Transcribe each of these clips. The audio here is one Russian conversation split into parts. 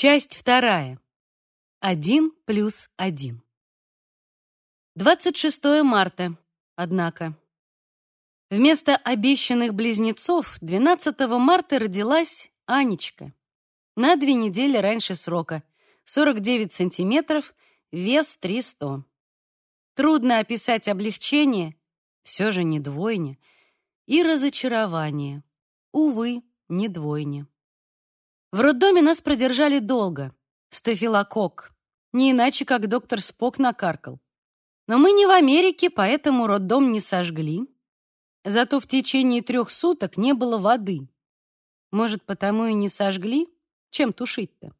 Часть вторая. Один плюс один. 26 марта, однако. Вместо обещанных близнецов 12 марта родилась Анечка. На две недели раньше срока. 49 сантиметров, вес 300. Трудно описать облегчение, все же не двойня, и разочарование. Увы, не двойня. В роддоме нас продержали долго. Стафилококк. Не иначе, как доктор Спок накаркал. Но мы не в Америке, поэтому роддом не сожгли. Зато в течение трех суток не было воды. Может, потому и не сожгли? Чем тушить-то?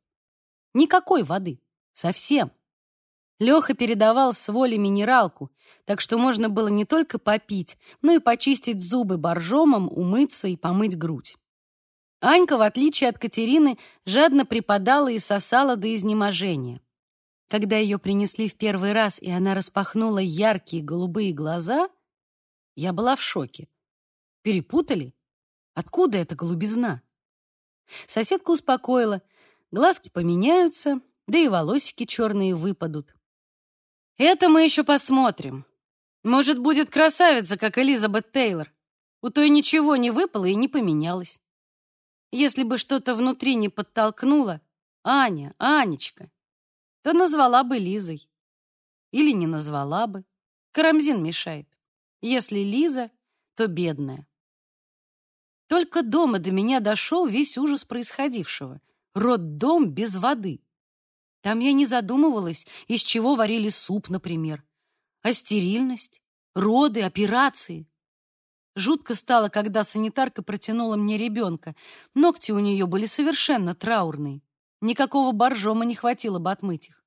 Никакой воды. Совсем. Леха передавал с воли минералку, так что можно было не только попить, но и почистить зубы боржомом, умыться и помыть грудь. Анька, в отличие от Катерины, жадно припадала и сосала до изнеможения. Когда ее принесли в первый раз, и она распахнула яркие голубые глаза, я была в шоке. Перепутали? Откуда эта голубизна? Соседка успокоила. Глазки поменяются, да и волосики черные выпадут. Это мы еще посмотрим. Может, будет красавица, как Элизабет Тейлор. У той ничего не выпало и не поменялось. Если бы что-то внутри не подтолкнуло, Аня, Анечка, то назвала бы Лизой. Или не назвала бы. Карамзин мешает. Если Лиза, то бедная. Только дома до меня дошел весь ужас происходившего. Роддом без воды. Там я не задумывалась, из чего варили суп, например. А стерильность, роды, операции. Жутко стало, когда санитарка протянула мне ребенка. Ногти у нее были совершенно траурные. Никакого боржома не хватило бы отмыть их.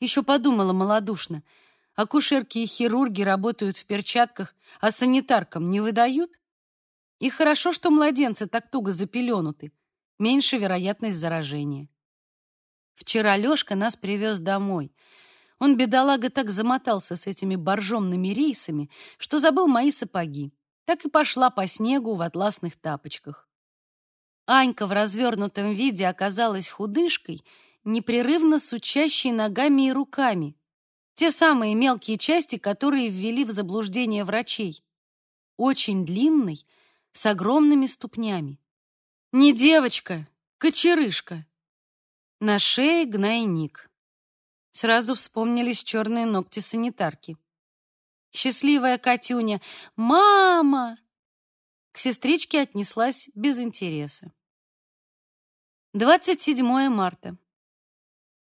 Еще подумала малодушно. Акушерки и хирурги работают в перчатках, а санитаркам не выдают? И хорошо, что младенцы так туго запеленуты. Меньше вероятность заражения. Вчера Лёшка нас привез домой. Он, бедолага, так замотался с этими боржомными рейсами, что забыл мои сапоги так и пошла по снегу в атласных тапочках. Анька в развернутом виде оказалась худышкой, непрерывно сучащей ногами и руками. Те самые мелкие части, которые ввели в заблуждение врачей. Очень длинной, с огромными ступнями. Не девочка, кочерышка. На шее гнойник. Сразу вспомнились черные ногти санитарки. Счастливая Катюня. «Мама!» К сестричке отнеслась без интереса. 27 марта.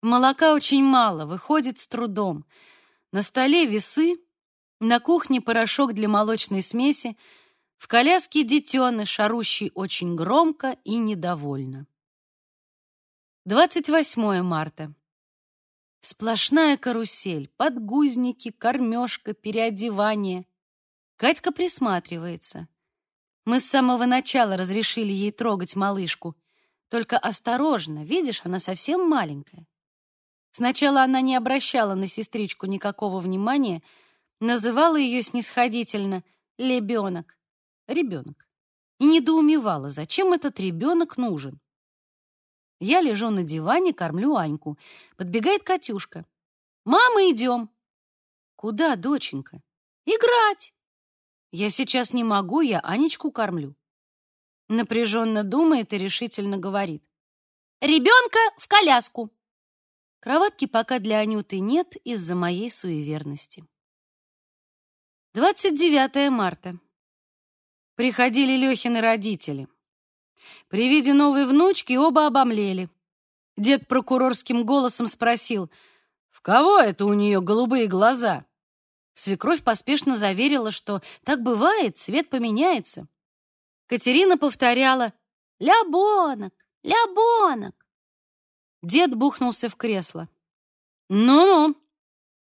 Молока очень мало, выходит с трудом. На столе весы, на кухне порошок для молочной смеси, в коляске детеныш, орущий очень громко и недовольно. 28 марта. Сплошная карусель, подгузники, кормежка, переодевание. Катька присматривается. Мы с самого начала разрешили ей трогать малышку. Только осторожно, видишь, она совсем маленькая. Сначала она не обращала на сестричку никакого внимания, называла ее снисходительно «лебенок», «ребенок», и недоумевала, зачем этот ребенок нужен. Я лежу на диване, кормлю Аньку. Подбегает Катюшка. «Мама, идем!» «Куда, доченька?» «Играть!» «Я сейчас не могу, я Анечку кормлю». Напряженно думает и решительно говорит. «Ребенка в коляску!» Кроватки пока для Анюты нет из-за моей суеверности. 29 марта. Приходили Лёхины родители. При виде новой внучки оба обомлели. Дед прокурорским голосом спросил, «В кого это у нее голубые глаза?» Свекровь поспешно заверила, что так бывает, цвет поменяется. Катерина повторяла, «Лябонок, лябонок». Дед бухнулся в кресло. «Ну-ну,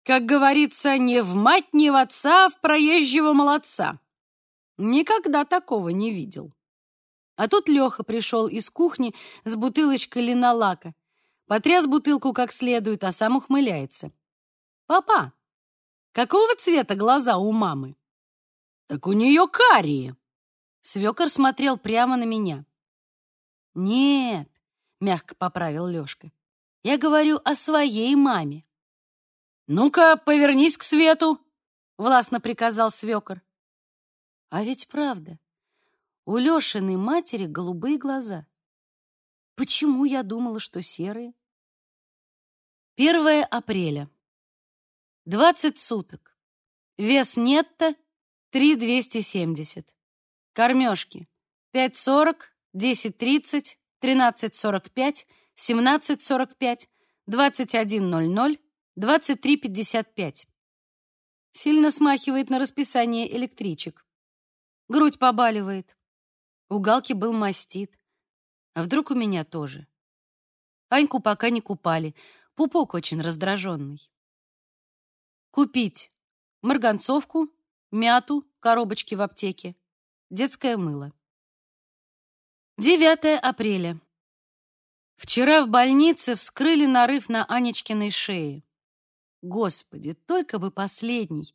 как говорится, не в мать, не в отца, а в проезжего молодца. Никогда такого не видел». А тут Леха пришел из кухни с бутылочкой линолака. Потряс бутылку как следует, а сам ухмыляется. «Папа, какого цвета глаза у мамы?» «Так у нее карие». Свекор смотрел прямо на меня. «Нет, мягко поправил Лёшка. Я говорю о своей маме. Ну-ка, повернись к свету, властно приказал свёкор. А ведь правда, у Лёшиной матери голубые глаза. Почему я думала, что серые? 1 апреля. 20 суток. Вес нетто 3,270. Кормежки 5,40, 10,30, 13,45, 17,45, 21,00, 23,55. Сильно смахивает на расписание электричек. Грудь побаливает. У Галки был мастит. А вдруг у меня тоже? Аньку пока не купали. Пупок очень раздраженный. Купить марганцовку, мяту, коробочки в аптеке, детское мыло. 9 апреля. Вчера в больнице вскрыли нарыв на Анечкиной шее. Господи, только бы последний.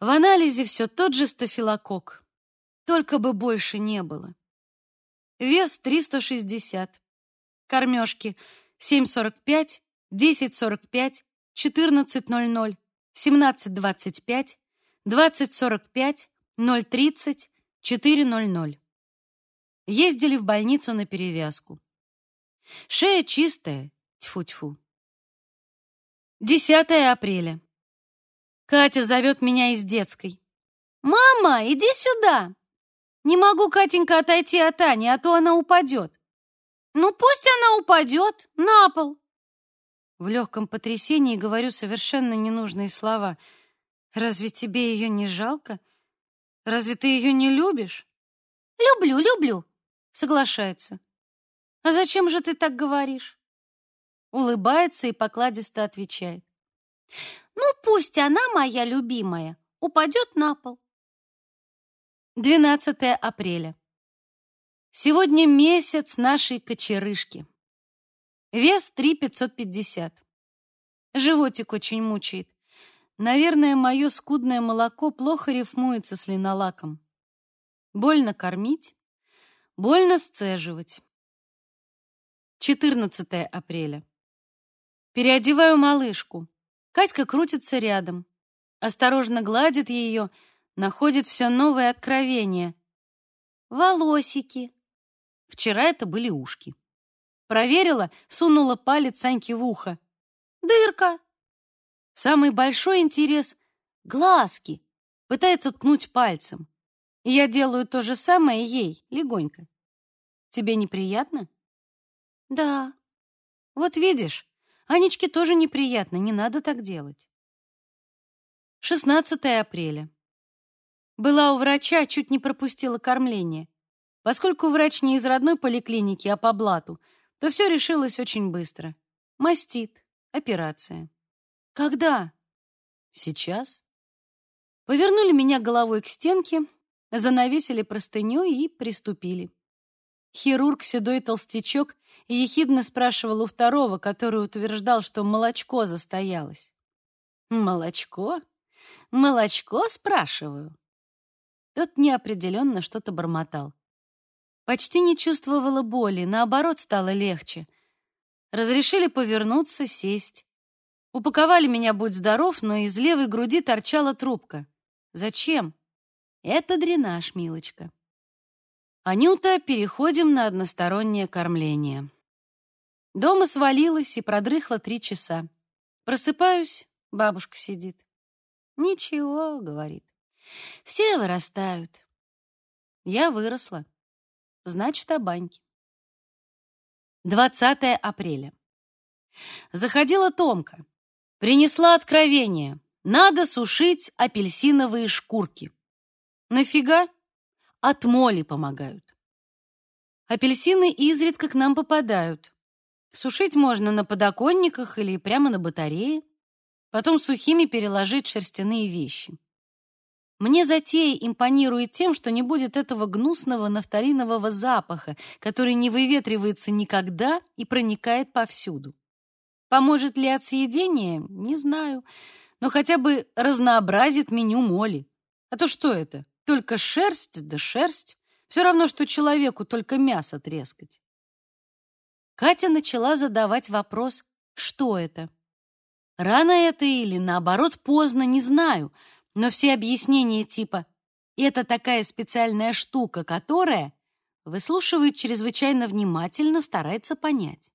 В анализе все тот же стафилококк. Только бы больше не было. Вес 360. Кормежки 7,45, 10,45, 14,00, 17.25, 20.45, 0.30, 4.00. Ездили в больницу на перевязку. Шея чистая, тьфу-тьфу. 10 апреля. Катя зовет меня из детской. «Мама, иди сюда!» «Не могу, Катенька, отойти от Ани, а то она упадет». «Ну, пусть она упадет на пол. В легком потрясении говорю совершенно ненужные слова. «Разве тебе ее не жалко? Разве ты ее не любишь?» «Люблю, люблю», — соглашается. «А зачем же ты так говоришь?» Улыбается и покладисто отвечает. «Ну, пусть она, моя любимая, упадет на пол». 12 апреля. Сегодня месяц нашей кочерышки. Вес 3,550. Животик очень мучает. Наверное, мое скудное молоко плохо рифмуется с линолаком. Больно кормить, больно сцеживать. 14 апреля. Переодеваю малышку. Катька крутится рядом. Осторожно гладит ее, находит все новые откровения. Волосики. Вчера это были ушки. Проверила, сунула палец Саньке в ухо. Дырка. Самый большой интерес — глазки. Пытается ткнуть пальцем. И я делаю то же самое ей, легонько. Тебе неприятно? Да. Вот видишь, Анечке тоже неприятно, не надо так делать. 16 апреля. Была у врача, чуть не пропустила кормление. Поскольку врач не из родной поликлиники, а по блату, то все решилось очень быстро. Мастит, операция. Когда? Сейчас. Повернули меня головой к стенке, занавесили простыней и приступили. Хирург, седой толстячок, ехидно спрашивал у второго, который утверждал, что молочко застоялось. «Молочко? Молочко?» — спрашиваю. Тот неопределенно что-то бормотал. Почти не чувствовала боли, наоборот, стало легче. Разрешили повернуться, сесть. Упаковали меня, будь здоров, но из левой груди торчала трубка. Зачем? Это дренаж, милочка. Анюта, переходим на одностороннее кормление. Дома свалилась и продрыхла три часа. Просыпаюсь, бабушка сидит. «Ничего», — говорит, — «все вырастают». Я выросла. Значит, о баньке. 20 апреля. Заходила Томка. Принесла откровение. Надо сушить апельсиновые шкурки. Нафига? От моли помогают. Апельсины изредка к нам попадают. Сушить можно на подоконниках или прямо на батарее. Потом сухими переложить шерстяные вещи. Мне затея импонирует тем, что не будет этого гнусного нафталинового запаха, который не выветривается никогда и проникает повсюду. Поможет ли от съедения? Не знаю. Но хотя бы разнообразит меню моли. А то что это? Только шерсть да шерсть. Все равно, что человеку только мясо трескать. Катя начала задавать вопрос, что это. Рано это или, наоборот, поздно, не знаю, но все объяснения типа «это такая специальная штука, которая…» выслушивает чрезвычайно внимательно, старается понять.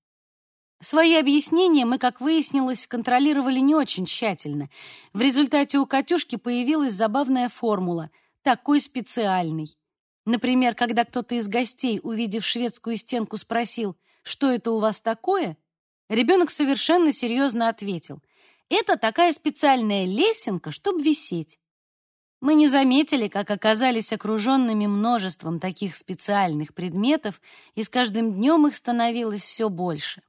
Свои объяснения мы, как выяснилось, контролировали не очень тщательно. В результате у Катюшки появилась забавная формула «такой специальный». Например, когда кто-то из гостей, увидев шведскую стенку, спросил «что это у вас такое?», ребенок совершенно серьезно ответил «это такая специальная лесенка, чтобы висеть». Мы не заметили, как оказались окруженными множеством таких специальных предметов, и с каждым днем их становилось все больше.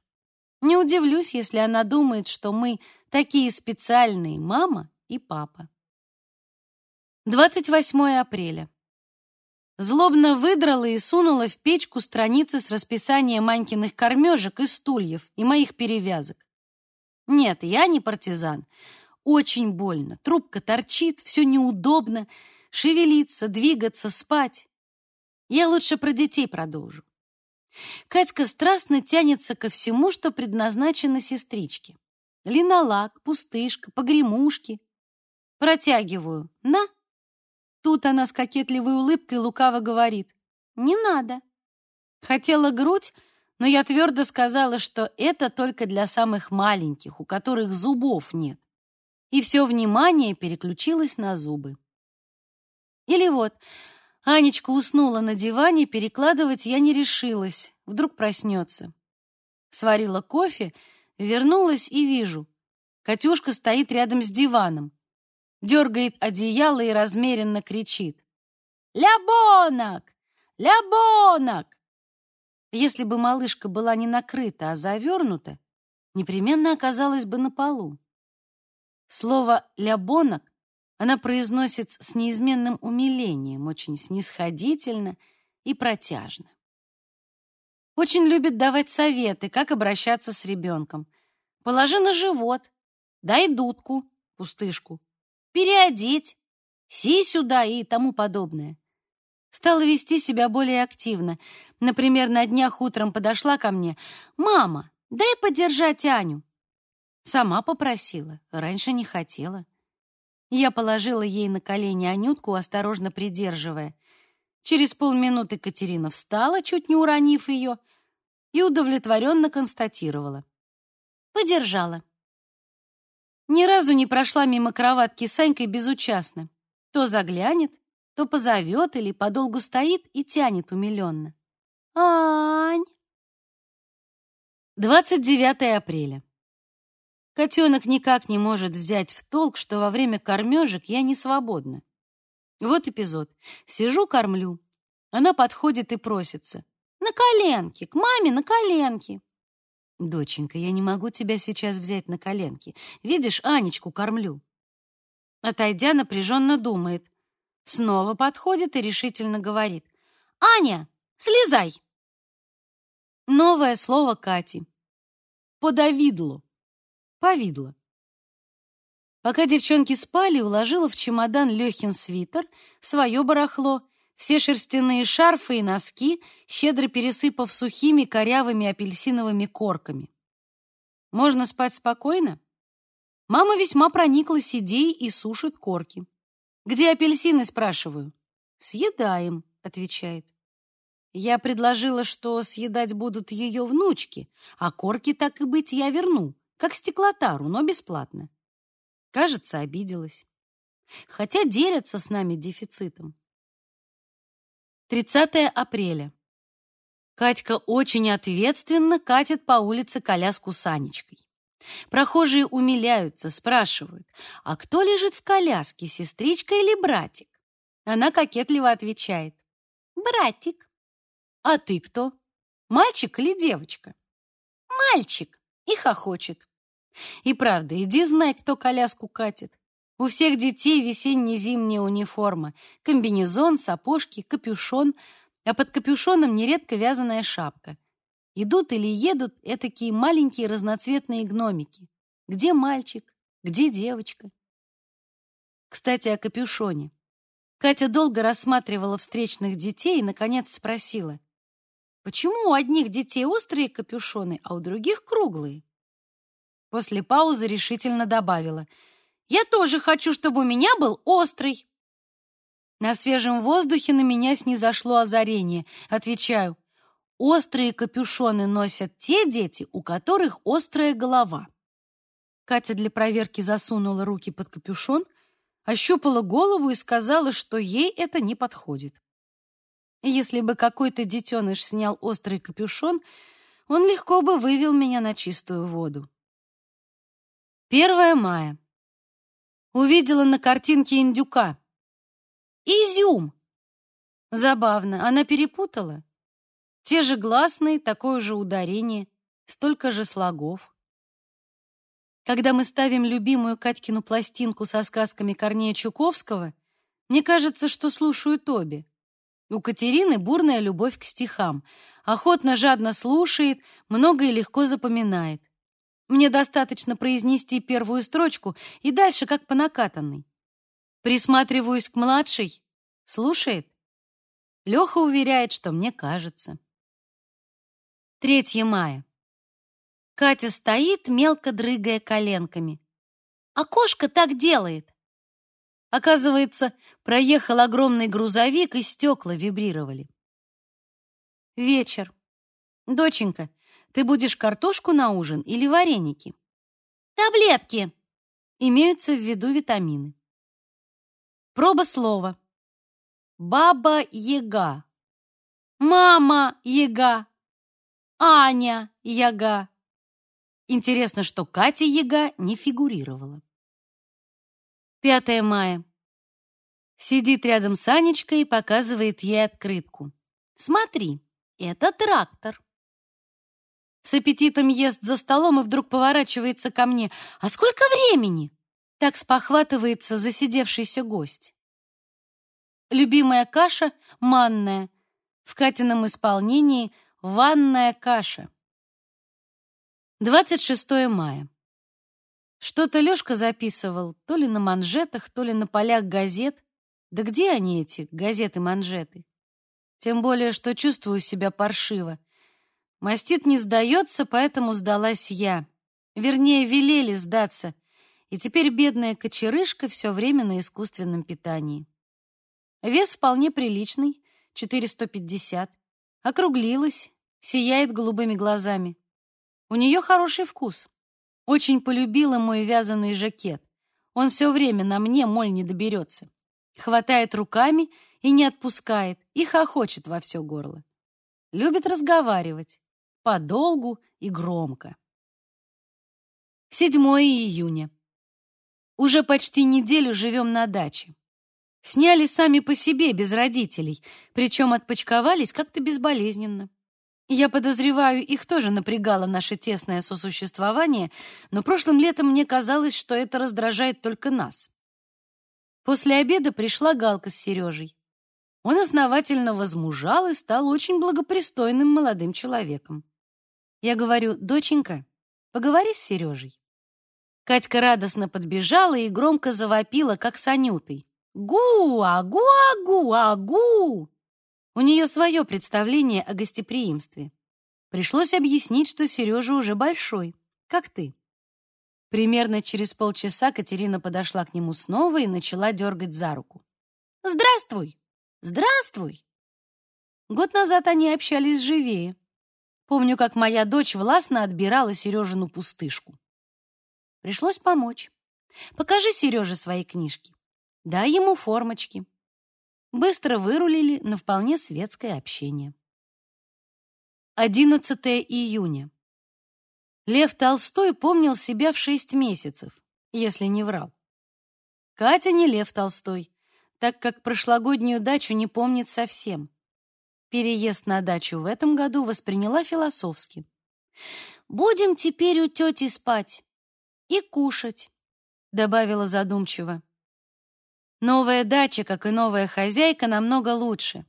Не удивлюсь, если она думает, что мы такие специальные мама и папа. 28 апреля. Злобно выдрала и сунула в печку страницы с расписанием Манькиных кормежек и стульев и моих перевязок. Нет, я не партизан. Очень больно. Трубка торчит, все неудобно. Шевелиться, двигаться, спать. Я лучше про детей продолжу. Катька страстно тянется ко всему, что предназначено сестричке. Линолак, пустышка, погремушки. Протягиваю. На. Тут она с кокетливой улыбкой лукаво говорит. Не надо. Хотела грудь, но я твердо сказала, что это только для самых маленьких, у которых зубов нет. И все внимание переключилось на зубы. Или вот, Анечка уснула на диване, перекладывать я не решилась. Вдруг проснется. Сварила кофе, вернулась и вижу. Катюшка стоит рядом с диваном. Дергает одеяло и размеренно кричит. «Лябонок! Лябонок!» Если бы малышка была не накрыта, а завернута, непременно оказалась бы на полу. Слово «лябонок» Она произносит с неизменным умилением, очень снисходительно и протяжно. Очень любит давать советы, как обращаться с ребенком. Положи на живот, дай дудку, пустышку, переодеть, си сюда и тому подобное. Стала вести себя более активно. Например, на днях утром подошла ко мне. «Мама, дай подержать Аню». Сама попросила, раньше не хотела. Я положила ей на колени Анютку, осторожно придерживая. Через полминуты Катерина встала, чуть не уронив ее, и удовлетворенно констатировала. Подержала. Ни разу не прошла мимо кроватки с Санькой безучастно. То заглянет, то позовет или подолгу стоит и тянет умиленно. «Ань!» 29 апреля. Котенок никак не может взять в толк, что во время кормежек я не свободна. Вот эпизод. Сижу, кормлю. Она подходит и просится. «На коленки! К маме на коленки!» «Доченька, я не могу тебя сейчас взять на коленки. Видишь, Анечку кормлю». Отойдя, напряженно думает. Снова подходит и решительно говорит. «Аня, слезай!» Новое слово Кати. «Подавидло». Повидло. Пока девчонки спали, уложила в чемодан Лёхин свитер, свое барахло, все шерстяные шарфы и носки, щедро пересыпав сухими корявыми апельсиновыми корками. Можно спать спокойно? Мама весьма прониклась идеей и сушит корки. «Где апельсины?» — спрашиваю. «Съедаем», — отвечает. Я предложила, что съедать будут ее внучки, а корки, так и быть, я верну как стеклотару, но бесплатно. Кажется, обиделась. Хотя делятся с нами дефицитом. 30 апреля. Катька очень ответственно катит по улице коляску с Анечкой. Прохожие умиляются, спрашивают, а кто лежит в коляске, сестричка или братик? Она кокетливо отвечает, братик. А ты кто? Мальчик или девочка? Мальчик. И хохочет. И правда, иди знай, кто коляску катит. У всех детей весенне-зимняя униформа, комбинезон, сапожки, капюшон, а под капюшоном нередко вязаная шапка. Идут или едут этакие маленькие разноцветные гномики. Где мальчик, где девочка? Кстати, о капюшоне. Катя долго рассматривала встречных детей и, наконец, спросила. Почему у одних детей острые капюшоны, а у других круглые? После паузы решительно добавила. Я тоже хочу, чтобы у меня был острый. На свежем воздухе на меня снизошло озарение. Отвечаю. Острые капюшоны носят те дети, у которых острая голова. Катя для проверки засунула руки под капюшон, ощупала голову и сказала, что ей это не подходит. Если бы какой-то детеныш снял острый капюшон, он легко бы вывел меня на чистую воду. 1 мая. Увидела на картинке индюка. Изюм! Забавно, она перепутала. Те же гласные, такое же ударение, столько же слогов. Когда мы ставим любимую Катькину пластинку со сказками Корнея Чуковского, мне кажется, что слушают обе. У Катерины бурная любовь к стихам. Охотно, жадно слушает, много и легко запоминает. Мне достаточно произнести первую строчку и дальше как по накатанной. Присматриваюсь к младшей. Слушает. Леха уверяет, что мне кажется. 3 мая. Катя стоит, мелко дрыгая коленками. А кошка так делает. Оказывается, проехал огромный грузовик, и стекла вибрировали. Вечер. Доченька, ты будешь картошку на ужин или вареники? Таблетки. Имеются в виду витамины. Проба слова. Баба-яга. Мама-яга. Аня-яга. Интересно, что Катя-яга не фигурировала. 5 мая. Сидит рядом с Анечкой и показывает ей открытку. Смотри, это трактор. С аппетитом ест за столом и вдруг поворачивается ко мне. А сколько времени? Так спохватывается засидевшийся гость. Любимая каша — манная. В Катином исполнении — ванная каша. 26 мая. Что-то Лёшка записывал, то ли на манжетах, то ли на полях газет. Да где они, эти газеты-манжеты? Тем более, что чувствую себя паршиво. Мастит не сдается, поэтому сдалась я. Вернее, велели сдаться. И теперь бедная кочерышка все время на искусственном питании. Вес вполне приличный, 450. Округлилась, сияет голубыми глазами. У нее хороший вкус. Очень полюбила мой вязаный жакет. Он все время на мне, моль, не доберется. Хватает руками и не отпускает, и хохочет во все горло. Любит разговаривать, подолгу и громко. 7 июня. Уже почти неделю живем на даче. Сняли сами по себе, без родителей, причем отпочковались как-то безболезненно. Я подозреваю, их тоже напрягало наше тесное сосуществование, но прошлым летом мне казалось, что это раздражает только нас. После обеда пришла Галка с Сережей. Он основательно возмужал и стал очень благопристойным молодым человеком. Я говорю, доченька, поговори с Сережей. Катька радостно подбежала и громко завопила, как с Анютой. «Гу-агу-агу-агу!» У нее свое представление о гостеприимстве. Пришлось объяснить, что Сережа уже большой, как ты. Примерно через полчаса Катерина подошла к нему снова и начала дергать за руку. «Здравствуй! Здравствуй!» Год назад они общались живее. Помню, как моя дочь властно отбирала Сережину пустышку. Пришлось помочь. Покажи Сереже свои книжки. Дай ему формочки быстро вырулили на вполне светское общение. 11 июня. Лев Толстой помнил себя в шесть месяцев, если не врал. Катя не Лев Толстой, так как прошлогоднюю дачу не помнит совсем. Переезд на дачу в этом году восприняла философски. «Будем теперь у тети спать и кушать», — добавила задумчиво. Новая дача, как и новая хозяйка, намного лучше.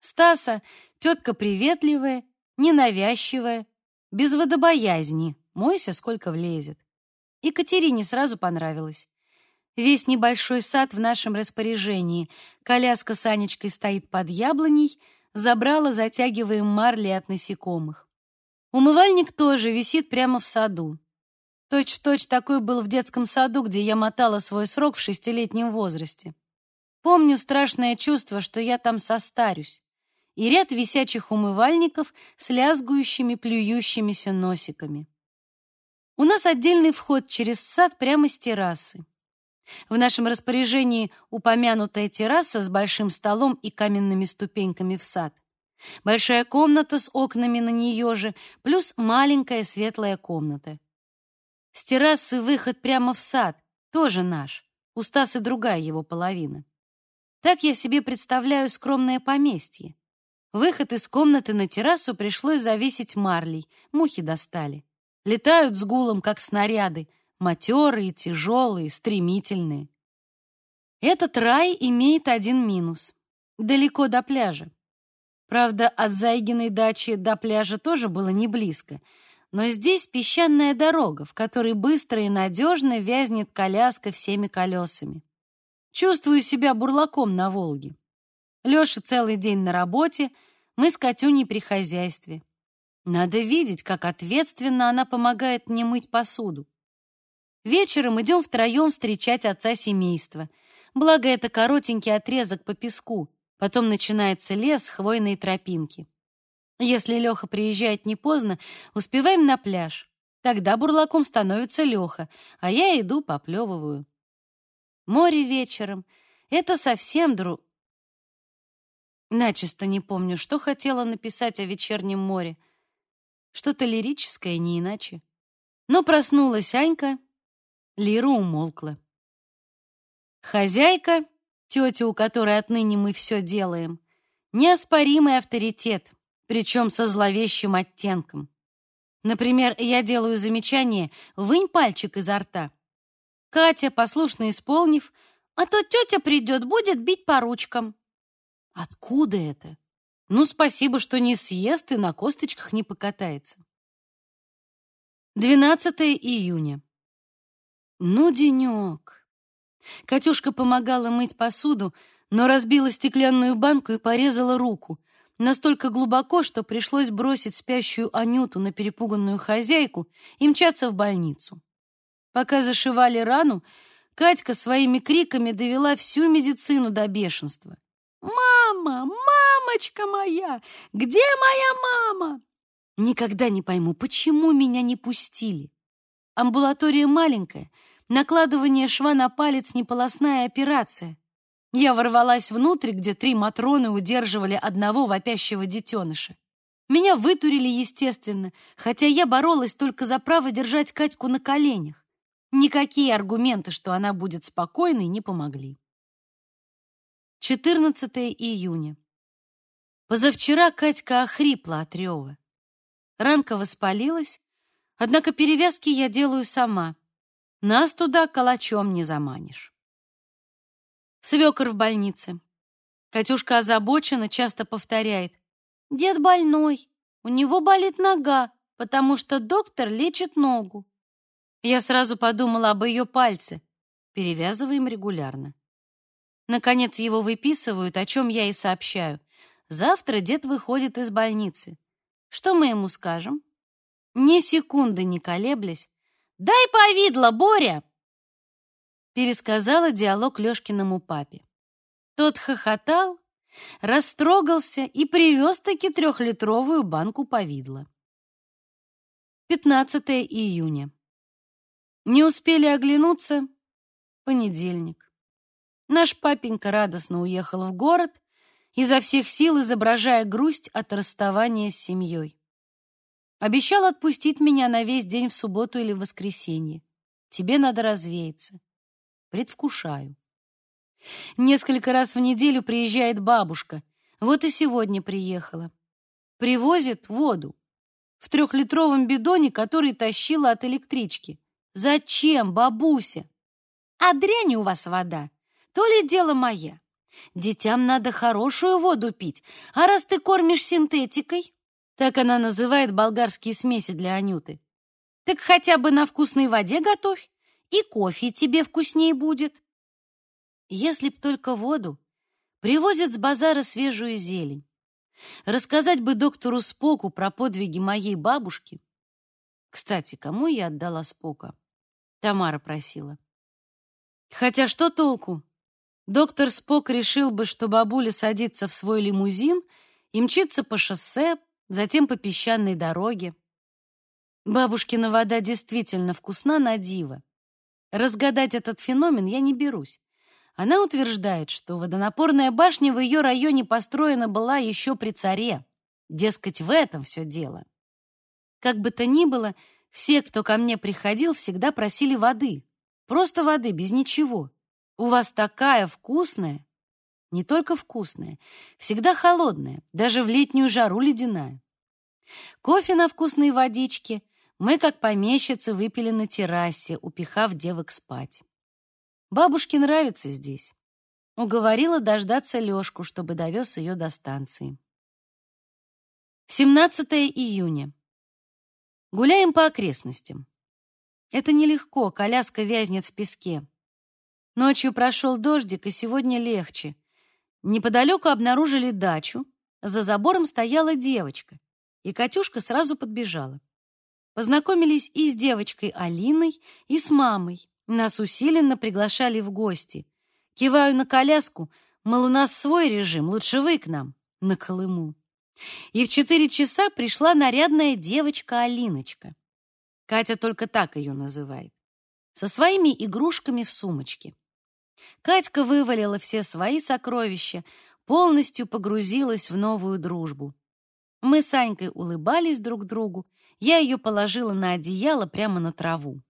Стаса — тетка приветливая, ненавязчивая, без водобоязни, мойся сколько влезет. Екатерине сразу понравилось. Весь небольшой сад в нашем распоряжении. Коляска с Анечкой стоит под яблоней, забрала затягиваем марли от насекомых. Умывальник тоже висит прямо в саду. Точь-в-точь точь такой был в детском саду, где я мотала свой срок в шестилетнем возрасте. Помню страшное чувство, что я там состарюсь, и ряд висячих умывальников с лязгующими, плюющимися носиками. У нас отдельный вход через сад прямо с террасы. В нашем распоряжении упомянутая терраса с большим столом и каменными ступеньками в сад. Большая комната с окнами на нее же, плюс маленькая светлая комната. С террасы выход прямо в сад, тоже наш. У Стасы другая его половина. Так я себе представляю скромное поместье. Выход из комнаты на террасу пришлось завесить марлей, мухи достали. Летают с гулом, как снаряды, матерые, тяжелые, стремительные. Этот рай имеет один минус. Далеко до пляжа. Правда, от Зайгиной дачи до пляжа тоже было не близко, но здесь песчаная дорога, в которой быстро и надежно вязнет коляска всеми колесами. Чувствую себя бурлаком на Волге. Лёша целый день на работе, мы с Катюней при хозяйстве. Надо видеть, как ответственно она помогает мне мыть посуду. Вечером идем втроем встречать отца семейства. Благо, это коротенький отрезок по песку. Потом начинается лес, хвойные тропинки. Если Леха приезжает не поздно, успеваем на пляж. Тогда бурлаком становится Леха, а я иду поплевываю. Море вечером — это совсем друг... Начисто не помню, что хотела написать о вечернем море. Что-то лирическое, не иначе. Но проснулась Анька, Лира умолкла. Хозяйка, тетя, у которой отныне мы все делаем, неоспоримый авторитет, причем со зловещим оттенком. Например, я делаю замечание «вынь пальчик изо рта». Катя, послушно исполнив, «а то тетя придет, будет бить по ручкам». Откуда это? Ну, спасибо, что не съест и на косточках не покатается. 12 июня. Ну, денек. Катюшка помогала мыть посуду, но разбила стеклянную банку и порезала руку. Настолько глубоко, что пришлось бросить спящую Анюту на перепуганную хозяйку и мчаться в больницу. Пока зашивали рану, Катька своими криками довела всю медицину до бешенства. «Мама! Мамочка моя! Где моя мама?» Никогда не пойму, почему меня не пустили. Амбулатория маленькая, накладывание шва на палец неполосная операция. Я ворвалась внутрь, где три матроны удерживали одного вопящего детеныша. Меня вытурили, естественно, хотя я боролась только за право держать Катьку на коленях. Никакие аргументы, что она будет спокойной, не помогли. 14 июня. Позавчера Катька охрипла от рева. Ранка воспалилась, Однако перевязки я делаю сама. Нас туда калачом не заманишь. Свекор в больнице. Катюшка озабочена, часто повторяет. Дед больной, у него болит нога, потому что доктор лечит ногу. Я сразу подумала об ее пальце. Перевязываем регулярно. Наконец его выписывают, о чем я и сообщаю. Завтра дед выходит из больницы. Что мы ему скажем? ни секунды не колеблясь, «Дай повидло, Боря!» Пересказала диалог Лёшкиному папе. Тот хохотал, растрогался и привез-таки трехлитровую банку повидла. 15 июня. Не успели оглянуться. Понедельник. Наш папенька радостно уехал в город, изо всех сил изображая грусть от расставания с семьей. Обещал отпустить меня на весь день в субботу или воскресенье. Тебе надо развеяться. Предвкушаю. Несколько раз в неделю приезжает бабушка. Вот и сегодня приехала. Привозит воду. В трехлитровом бидоне, который тащила от электрички. Зачем, бабуся? А дрянь у вас вода. То ли дело моя. Детям надо хорошую воду пить. А раз ты кормишь синтетикой, так она называет болгарские смеси для Анюты. Так хотя бы на вкусной воде готовь, и кофе тебе вкуснее будет. Если б только воду, привозят с базара свежую зелень. Рассказать бы доктору Споку про подвиги моей бабушки. Кстати, кому я отдала Спока? Тамара просила. Хотя что толку? Доктор Спок решил бы, что бабуля садится в свой лимузин и мчится по шоссе, затем по песчаной дороге. Бабушкина вода действительно вкусна на диво. Разгадать этот феномен я не берусь. Она утверждает, что водонапорная башня в ее районе построена была еще при царе. Дескать, в этом все дело. Как бы то ни было, все, кто ко мне приходил, всегда просили воды. Просто воды, без ничего. У вас такая вкусная. Не только вкусная, всегда холодная, даже в летнюю жару ледяная. Кофе на вкусной водичке мы, как помещицы, выпили на террасе, упихав девок спать. Бабушке нравится здесь. Уговорила дождаться Лёшку, чтобы довез ее до станции. 17 июня. Гуляем по окрестностям. Это нелегко, коляска вязнет в песке. Ночью прошел дождик, и сегодня легче. Неподалеку обнаружили дачу. За забором стояла девочка, и Катюшка сразу подбежала. Познакомились и с девочкой Алиной, и с мамой. Нас усиленно приглашали в гости. Киваю на коляску, мол, у нас свой режим, лучше вы к нам, на Колыму. И в четыре часа пришла нарядная девочка Алиночка. Катя только так ее называет. Со своими игрушками в сумочке. Катька вывалила все свои сокровища, полностью погрузилась в новую дружбу. Мы с Анькой улыбались друг другу, я ее положила на одеяло прямо на траву.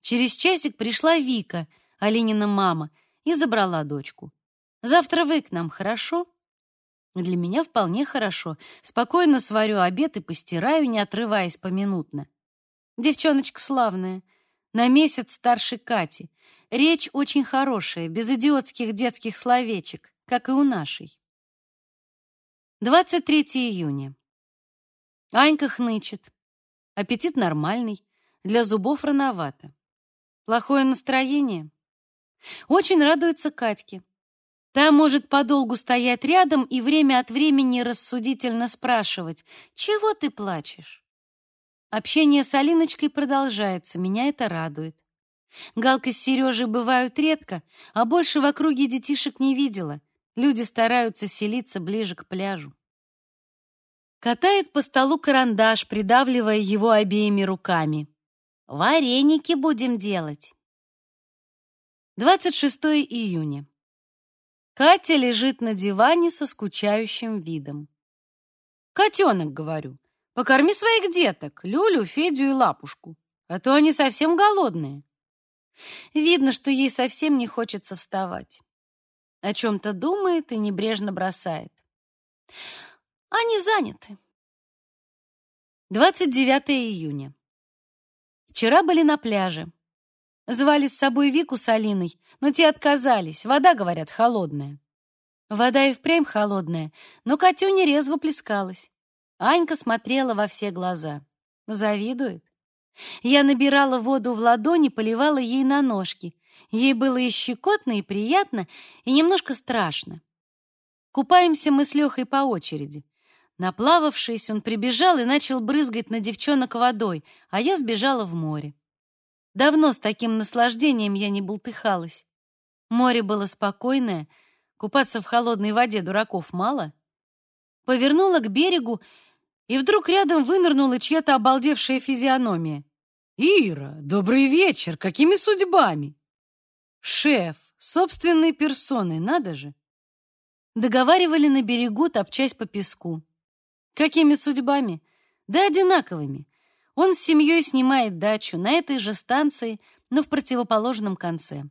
Через часик пришла Вика, Алинина мама, и забрала дочку. «Завтра вы к нам, хорошо?» «Для меня вполне хорошо. Спокойно сварю обед и постираю, не отрываясь поминутно. Девчоночка славная, на месяц старше Кати. Речь очень хорошая, без идиотских детских словечек, как и у нашей. 23 июня. Анька хнычет. Аппетит нормальный, для зубов рановато. Плохое настроение? Очень радуется Катьке. Та может подолгу стоять рядом и время от времени рассудительно спрашивать, «Чего ты плачешь?» Общение с Алиночкой продолжается, меня это радует. Галка с Сережей бывают редко, а больше в округе детишек не видела. Люди стараются селиться ближе к пляжу. Катает по столу карандаш, придавливая его обеими руками. Вареники будем делать. 26 июня. Катя лежит на диване со скучающим видом. «Котенок, — говорю, — покорми своих деток, Люлю, Федю и Лапушку, а то они совсем голодные». Видно, что ей совсем не хочется вставать. О чем-то думает и небрежно бросает. Они заняты. 29 июня. Вчера были на пляже. Звали с собой Вику с Алиной, но те отказались. Вода, говорят, холодная. Вода и впрямь холодная, но Катюня резво плескалась. Анька смотрела во все глаза. Завидует. Я набирала воду в ладони, поливала ей на ножки. Ей было и щекотно, и приятно, и немножко страшно. Купаемся мы с Лехой по очереди. Наплававшись, он прибежал и начал брызгать на девчонок водой, а я сбежала в море. Давно с таким наслаждением я не бултыхалась. Море было спокойное, купаться в холодной воде дураков мало. Повернула к берегу, и вдруг рядом вынырнула чья-то обалдевшая физиономия. «Ира, добрый вечер! Какими судьбами?» «Шеф, собственной персоной, надо же!» Договаривали на берегу, топчась по песку. Какими судьбами? Да одинаковыми. Он с семьей снимает дачу на этой же станции, но в противоположном конце.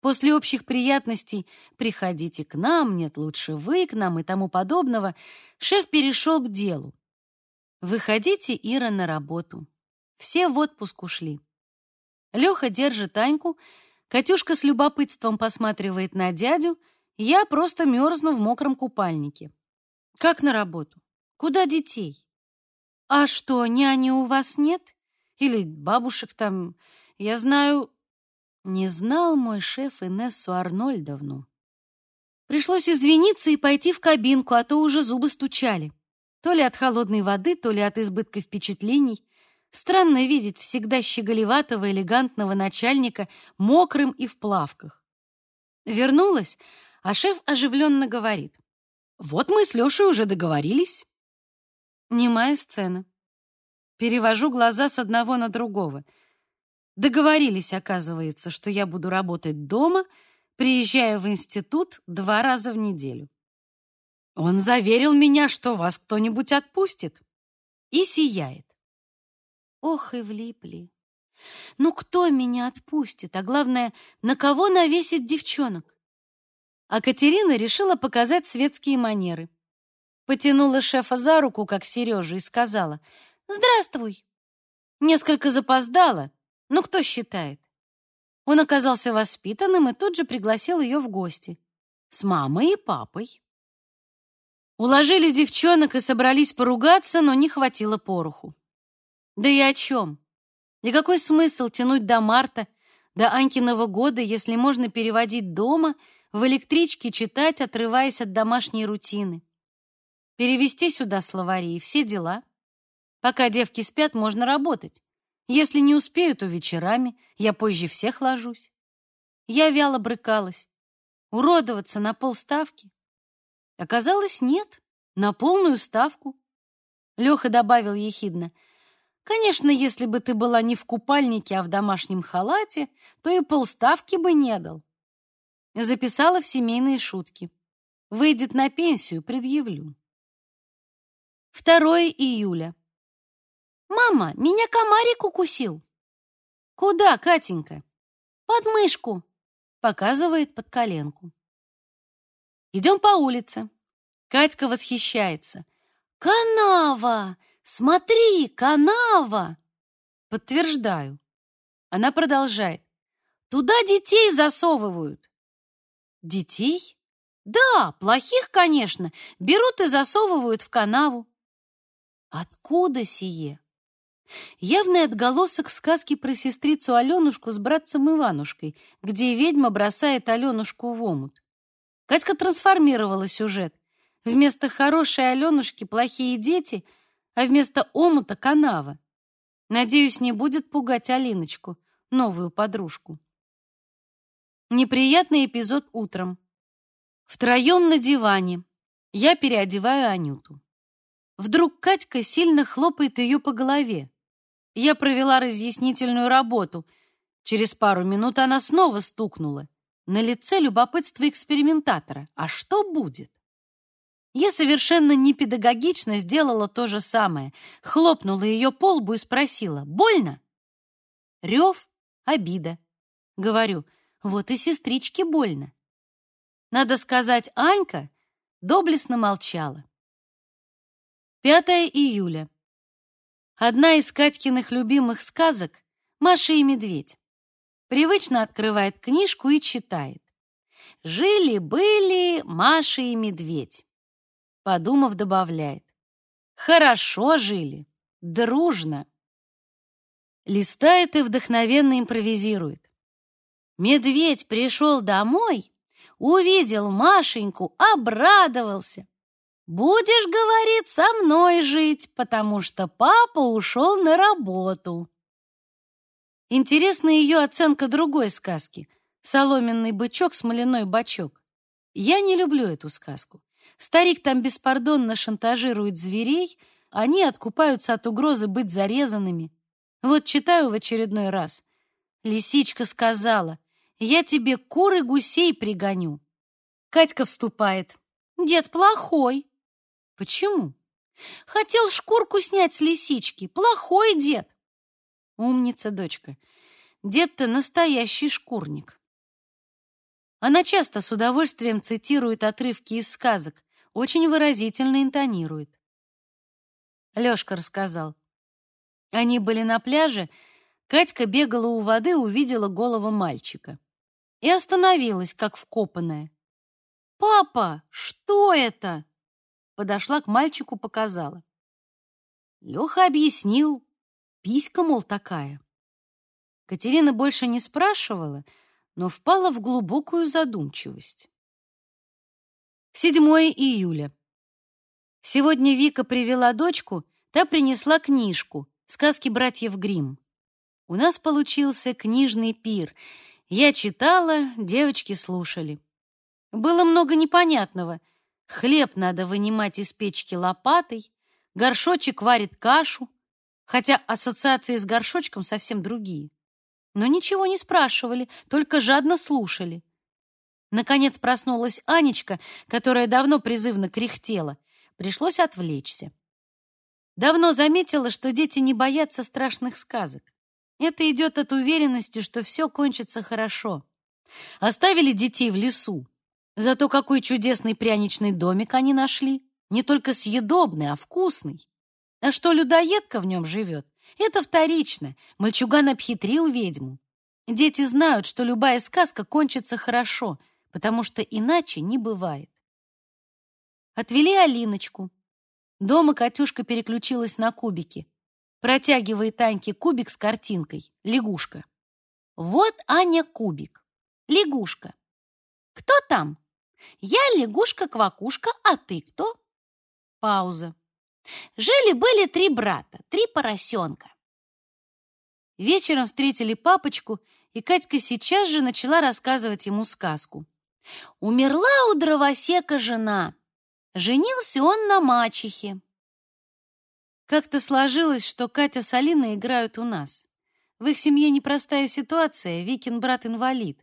После общих приятностей «приходите к нам», «нет, лучше вы к нам» и тому подобного, шеф перешел к делу. «Выходите, Ира, на работу». Все в отпуск ушли. Леха держит Аньку, Катюшка с любопытством посматривает на дядю, я просто мерзну в мокром купальнике. Как на работу? Куда детей? А что, няни у вас нет? Или бабушек там? Я знаю... Не знал мой шеф Инессу Арнольдовну. Пришлось извиниться и пойти в кабинку, а то уже зубы стучали. То ли от холодной воды, то ли от избытка впечатлений. Странно видеть всегда щеголеватого, элегантного начальника мокрым и в плавках. Вернулась, а шеф оживленно говорит. «Вот мы с Лешей уже договорились». Немая сцена. Перевожу глаза с одного на другого. Договорились, оказывается, что я буду работать дома, приезжая в институт два раза в неделю. Он заверил меня, что вас кто-нибудь отпустит. И сияет. Ох и влипли. Ну кто меня отпустит, а главное, на кого навесит девчонок? А Катерина решила показать светские манеры. Потянула шефа за руку, как Сережу, и сказала «Здравствуй». Несколько запоздала, но кто считает? Он оказался воспитанным и тут же пригласил ее в гости. С мамой и папой. Уложили девчонок и собрались поругаться, но не хватило пороху. Да и о чем? И какой смысл тянуть до марта, до Анькиного года, если можно переводить дома, в электричке читать, отрываясь от домашней рутины? Перевести сюда словари и все дела. Пока девки спят, можно работать. Если не успею, то вечерами, я позже всех ложусь. Я вяло брыкалась. Уродоваться на полставки? Оказалось, нет, на полную ставку. Леха добавил ехидно — Конечно, если бы ты была не в купальнике, а в домашнем халате, то и полставки бы не дал. Записала в семейные шутки. Выйдет на пенсию, предъявлю. 2 июля. Мама, меня комарик укусил. Куда, Катенька? Под мышку. Показывает под коленку. Идем по улице. Катька восхищается. Канава! Смотри, канава!» Подтверждаю. Она продолжает. «Туда детей засовывают». «Детей?» «Да, плохих, конечно. Берут и засовывают в канаву». «Откуда сие?» Явный отголосок сказки про сестрицу Аленушку с братцем Иванушкой, где ведьма бросает Аленушку в омут. Катька трансформировала сюжет. Вместо хорошей Аленушки плохие дети — а вместо омута — канава. Надеюсь, не будет пугать Алиночку, новую подружку. Неприятный эпизод утром. Втроем на диване. Я переодеваю Анюту. Вдруг Катька сильно хлопает ее по голове. Я провела разъяснительную работу. Через пару минут она снова стукнула. На лице любопытство экспериментатора. А что будет? Я совершенно непедагогично сделала то же самое. Хлопнула ее по лбу и спросила, больно? Рев, обида. Говорю, вот и сестричке больно. Надо сказать, Анька доблестно молчала. 5 июля. Одна из Катькиных любимых сказок «Маша и медведь». Привычно открывает книжку и читает. Жили-были Маша и медведь. Подумав, добавляет. Хорошо жили, дружно. Листает и вдохновенно импровизирует. Медведь пришел домой, увидел Машеньку, обрадовался. «Будешь, — говорит, — со мной жить, потому что папа ушел на работу». Интересна ее оценка другой сказки «Соломенный бычок, смоляной бачок». Я не люблю эту сказку. Старик там беспардонно шантажирует зверей, они откупаются от угрозы быть зарезанными. Вот читаю в очередной раз. Лисичка сказала, я тебе кур и гусей пригоню. Катька вступает. Дед плохой. Почему? Хотел шкурку снять с лисички. Плохой дед. Умница, дочка. Дед-то настоящий шкурник. Она часто с удовольствием цитирует отрывки из сказок, очень выразительно интонирует. Лёшка рассказал. Они были на пляже, Катька бегала у воды, увидела голову мальчика. И остановилась, как вкопанная. «Папа, что это?» Подошла к мальчику, показала. Лёха объяснил. Писька, мол, такая. Катерина больше не спрашивала, но впала в глубокую задумчивость. 7 июля. Сегодня Вика привела дочку, та принесла книжку «Сказки братьев Гримм». У нас получился книжный пир. Я читала, девочки слушали. Было много непонятного. Хлеб надо вынимать из печки лопатой, горшочек варит кашу, хотя ассоциации с горшочком совсем другие. Но ничего не спрашивали, только жадно слушали. Наконец проснулась Анечка, которая давно призывно кряхтела. Пришлось отвлечься. Давно заметила, что дети не боятся страшных сказок. Это идет от уверенности, что все кончится хорошо. Оставили детей в лесу. Зато какой чудесный пряничный домик они нашли. Не только съедобный, а вкусный. А что людоедка в нем живет, это вторично. Мальчуган обхитрил ведьму. Дети знают, что любая сказка кончится хорошо, потому что иначе не бывает. Отвели Алиночку. Дома Катюшка переключилась на кубики. Протягивает Таньке кубик с картинкой. Лягушка. Вот Аня кубик. Лягушка. Кто там? Я лягушка-квакушка, а ты кто? Пауза. Жили-были три брата, три поросенка. Вечером встретили папочку, и Катька сейчас же начала рассказывать ему сказку. Умерла у дровосека жена. Женился он на мачехе. Как-то сложилось, что Катя с Алиной играют у нас. В их семье непростая ситуация, Викин брат инвалид,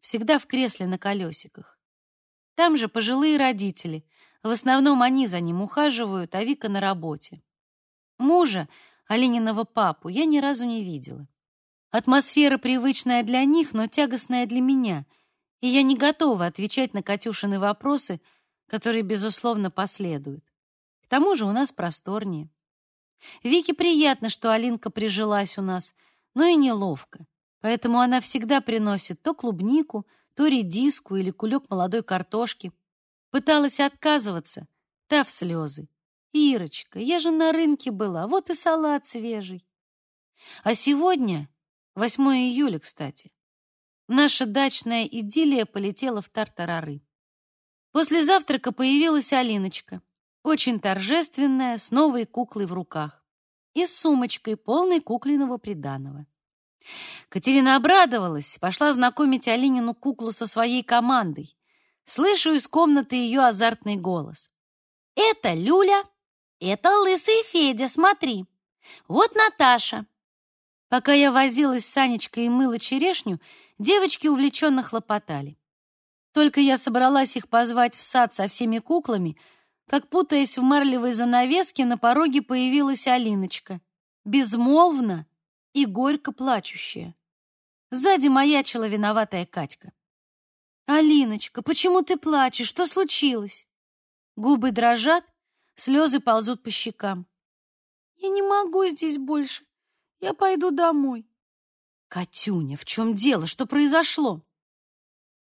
всегда в кресле на колесиках. Там же пожилые родители, в основном они за ним ухаживают, а Вика на работе. Мужа, Алининого папу, я ни разу не видела. Атмосфера привычная для них, но тягостная для меня, и я не готова отвечать на Катюшины вопросы, которые, безусловно, последуют. К тому же у нас просторнее. Вике приятно, что Алинка прижилась у нас, но и неловко. Поэтому она всегда приносит то клубнику, то редиску или кулек молодой картошки. Пыталась отказываться, та в слезы. «Ирочка, я же на рынке была, вот и салат свежий». А сегодня, 8 июля, кстати, наша дачная идиллия полетела в тартарары. После завтрака появилась Алиночка, очень торжественная, с новой куклой в руках и с сумочкой, полной куклиного приданого. Катерина обрадовалась, пошла знакомить Алинину куклу со своей командой. Слышу из комнаты ее азартный голос. «Это Люля, это Лысый Федя, смотри. Вот Наташа». Пока я возилась с Санечкой и мыла черешню, девочки увлеченно хлопотали. Только я собралась их позвать в сад со всеми куклами, как, путаясь в марлевой занавеске, на пороге появилась Алиночка, безмолвно и горько плачущая. Сзади маячила виноватая Катька. «Алиночка, почему ты плачешь? Что случилось?» Губы дрожат, слезы ползут по щекам. «Я не могу здесь больше. Я пойду домой». «Катюня, в чем дело? Что произошло?»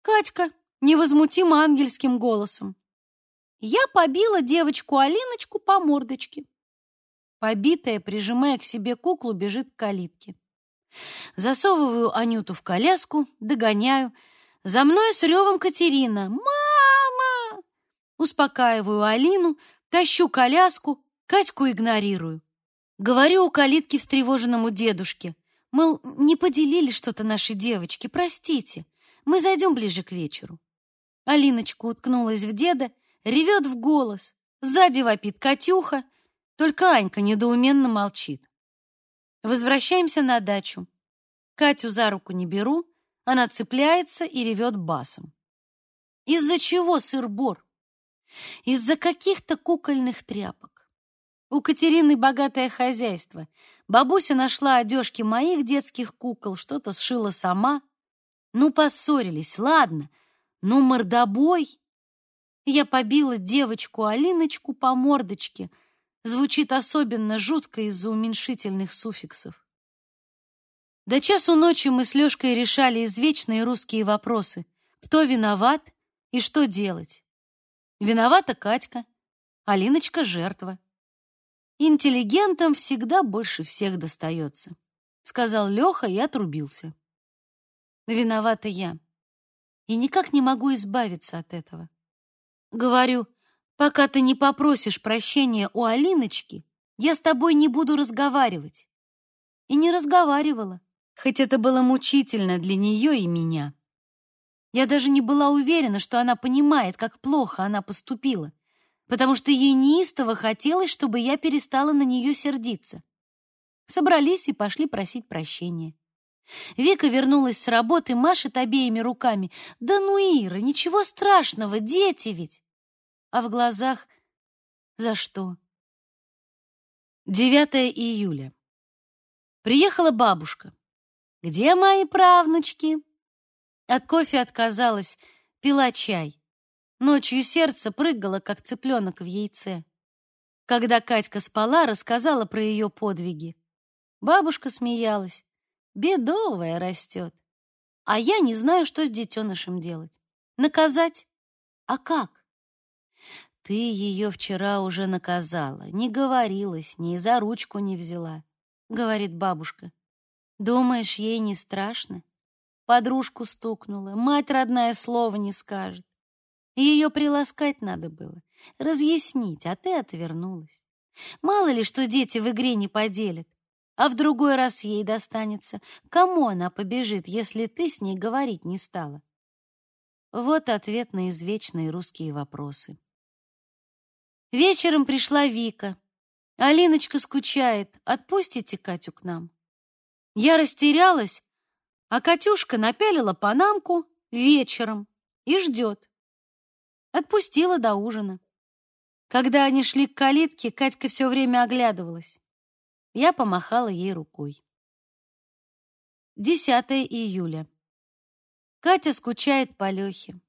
Катька невозмутимо ангельским голосом. «Я побила девочку Алиночку по мордочке». Побитая, прижимая к себе куклу, бежит к калитке. Засовываю Анюту в коляску, догоняю — за мной с ревом Катерина. «Мама!» Успокаиваю Алину, тащу коляску, Катьку игнорирую. Говорю у калитки встревоженному дедушке. Мол, не поделили что-то наши девочки, простите. Мы зайдем ближе к вечеру. Алиночка уткнулась в деда, ревет в голос. Сзади вопит Катюха, только Анька недоуменно молчит. Возвращаемся на дачу. Катю за руку не беру, она цепляется и ревет басом. Из-за чего сыр-бор? Из-за каких-то кукольных тряпок. У Катерины богатое хозяйство. Бабуся нашла одежки моих детских кукол, что-то сшила сама. Ну, поссорились, ладно. Ну, мордобой. Я побила девочку Алиночку по мордочке. Звучит особенно жутко из-за уменьшительных суффиксов. До часу ночи мы с Лёшкой решали извечные русские вопросы. Кто виноват и что делать? Виновата Катька, Алиночка — жертва. Интеллигентам всегда больше всех достается, сказал Лёха и отрубился. Виновата я. И никак не могу избавиться от этого. Говорю, пока ты не попросишь прощения у Алиночки, я с тобой не буду разговаривать. И не разговаривала, хоть это было мучительно для нее и меня. Я даже не была уверена, что она понимает, как плохо она поступила, потому что ей неистово хотелось, чтобы я перестала на нее сердиться. Собрались и пошли просить прощения. Вика вернулась с работы, машет обеими руками. «Да ну, Ира, ничего страшного, дети ведь!» А в глазах «За что?» 9 июля. Приехала бабушка. «Где мои правнучки?» От кофе отказалась, пила чай. Ночью сердце прыгало, как цыпленок в яйце. Когда Катька спала, рассказала про ее подвиги. Бабушка смеялась. Бедовая растет. А я не знаю, что с детенышем делать. Наказать? А как? Ты ее вчера уже наказала, не говорила с ней, за ручку не взяла, говорит бабушка. Думаешь, ей не страшно? Подружку стукнула, мать родная слова не скажет. Ее приласкать надо было, разъяснить, а ты отвернулась. Мало ли, что дети в игре не поделят а в другой раз ей достанется. Кому она побежит, если ты с ней говорить не стала? Вот ответ на извечные русские вопросы. Вечером пришла Вика. Алиночка скучает. Отпустите Катю к нам. Я растерялась, а Катюшка напялила панамку вечером и ждет. Отпустила до ужина. Когда они шли к калитке, Катька все время оглядывалась. Я помахала ей рукой. 10 июля. Катя скучает по Лехе.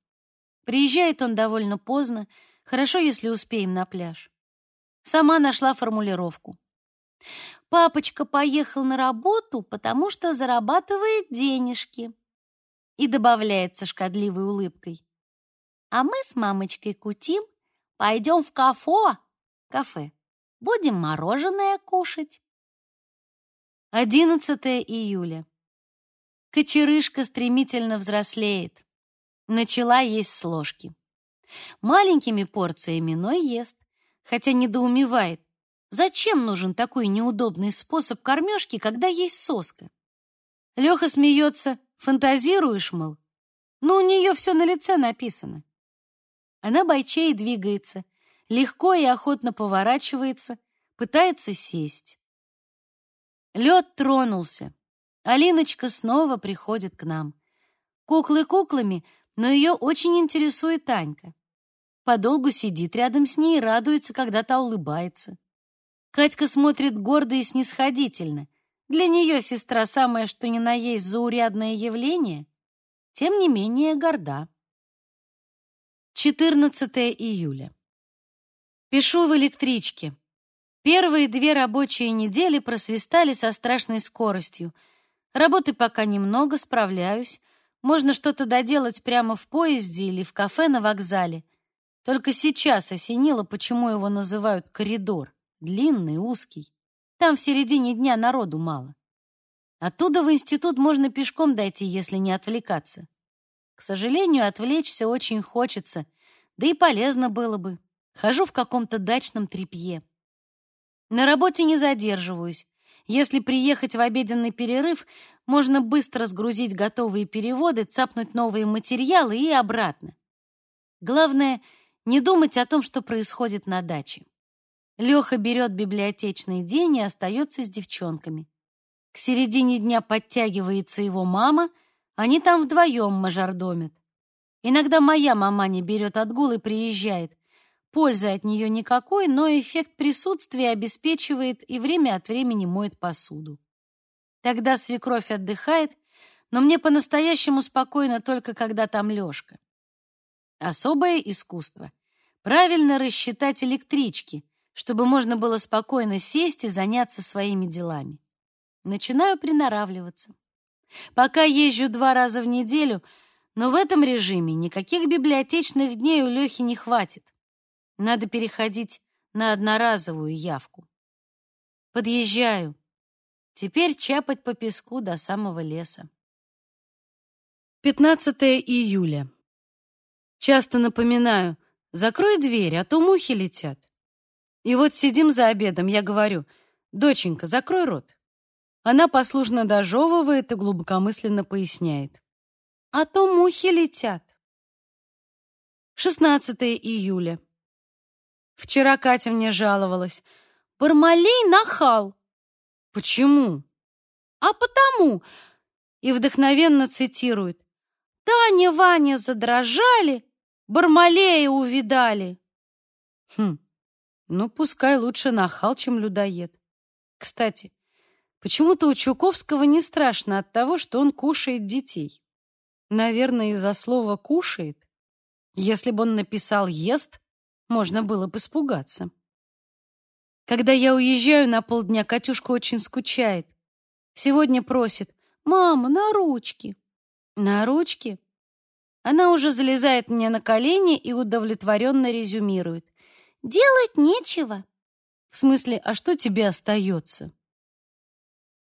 Приезжает он довольно поздно, хорошо, если успеем на пляж. Сама нашла формулировку. «Папочка поехал на работу, потому что зарабатывает денежки», и добавляет со шкодливой улыбкой. «А мы с мамочкой кутим, пойдем в кафе, кафе, будем мороженое кушать». 11 июля. Кочерышка стремительно взрослеет. Начала есть с ложки. Маленькими порциями, но ест, хотя недоумевает, зачем нужен такой неудобный способ кормежки, когда есть соска. Леха смеется, фантазируешь, мол? Но у нее все на лице написано. Она бойчей двигается, легко и охотно поворачивается, пытается сесть. Лед тронулся. Алиночка снова приходит к нам. Куклы куклами, но ее очень интересует Танька. Подолгу сидит рядом с ней и радуется, когда та улыбается. Катька смотрит гордо и снисходительно. Для нее сестра самое что ни на есть заурядное явление, тем не менее горда. 14 июля. Пишу в электричке. Первые две рабочие недели просвистали со страшной скоростью. Работы пока немного, справляюсь. Можно что-то доделать прямо в поезде или в кафе на вокзале. Только сейчас осенило, почему его называют коридор. Длинный, узкий. Там в середине дня народу мало. Оттуда в институт можно пешком дойти, если не отвлекаться. К сожалению, отвлечься очень хочется, да и полезно было бы. Хожу в каком-то дачном тряпье. На работе не задерживаюсь. Если приехать в обеденный перерыв, можно быстро сгрузить готовые переводы, цапнуть новые материалы и обратно. Главное — не думать о том, что происходит на даче. Леха берет библиотечный день и остается с девчонками. К середине дня подтягивается его мама, они там вдвоем мажордомят. Иногда моя мама не берет отгул и приезжает. Пользы от нее никакой, но эффект присутствия обеспечивает и время от времени моет посуду. Тогда свекровь отдыхает, но мне по-настоящему спокойно только когда там Лёшка. Особое искусство — правильно рассчитать электрички, чтобы можно было спокойно сесть и заняться своими делами. Начинаю приноравливаться. Пока езжу два раза в неделю, но в этом режиме никаких библиотечных дней у Лёхи не хватит. Надо переходить на одноразовую явку. Подъезжаю. Теперь чапать по песку до самого леса. 15 июля. Часто напоминаю, Закрой дверь, а то мухи летят. И вот сидим за обедом, я говорю, доченька, закрой рот. Она послушно дожевывает и глубокомысленно поясняет. А то мухи летят. 16 июля. Вчера Катя мне жаловалась. Бармалей нахал. Почему? А потому. И вдохновенно цитирует. Таня, Ваня задрожали, Бармалея увидали. Хм, ну, пускай лучше нахал, чем людоед. Кстати, почему-то у Чуковского не страшно от того, что он кушает детей. Наверное, из-за слова «кушает». Если бы он написал «ест», можно было бы испугаться. Когда я уезжаю на полдня, Катюшка очень скучает. Сегодня просит «Мама, на ручки». «На ручки?» Она уже залезает мне на колени и удовлетворенно резюмирует. Делать нечего. В смысле, а что тебе остается?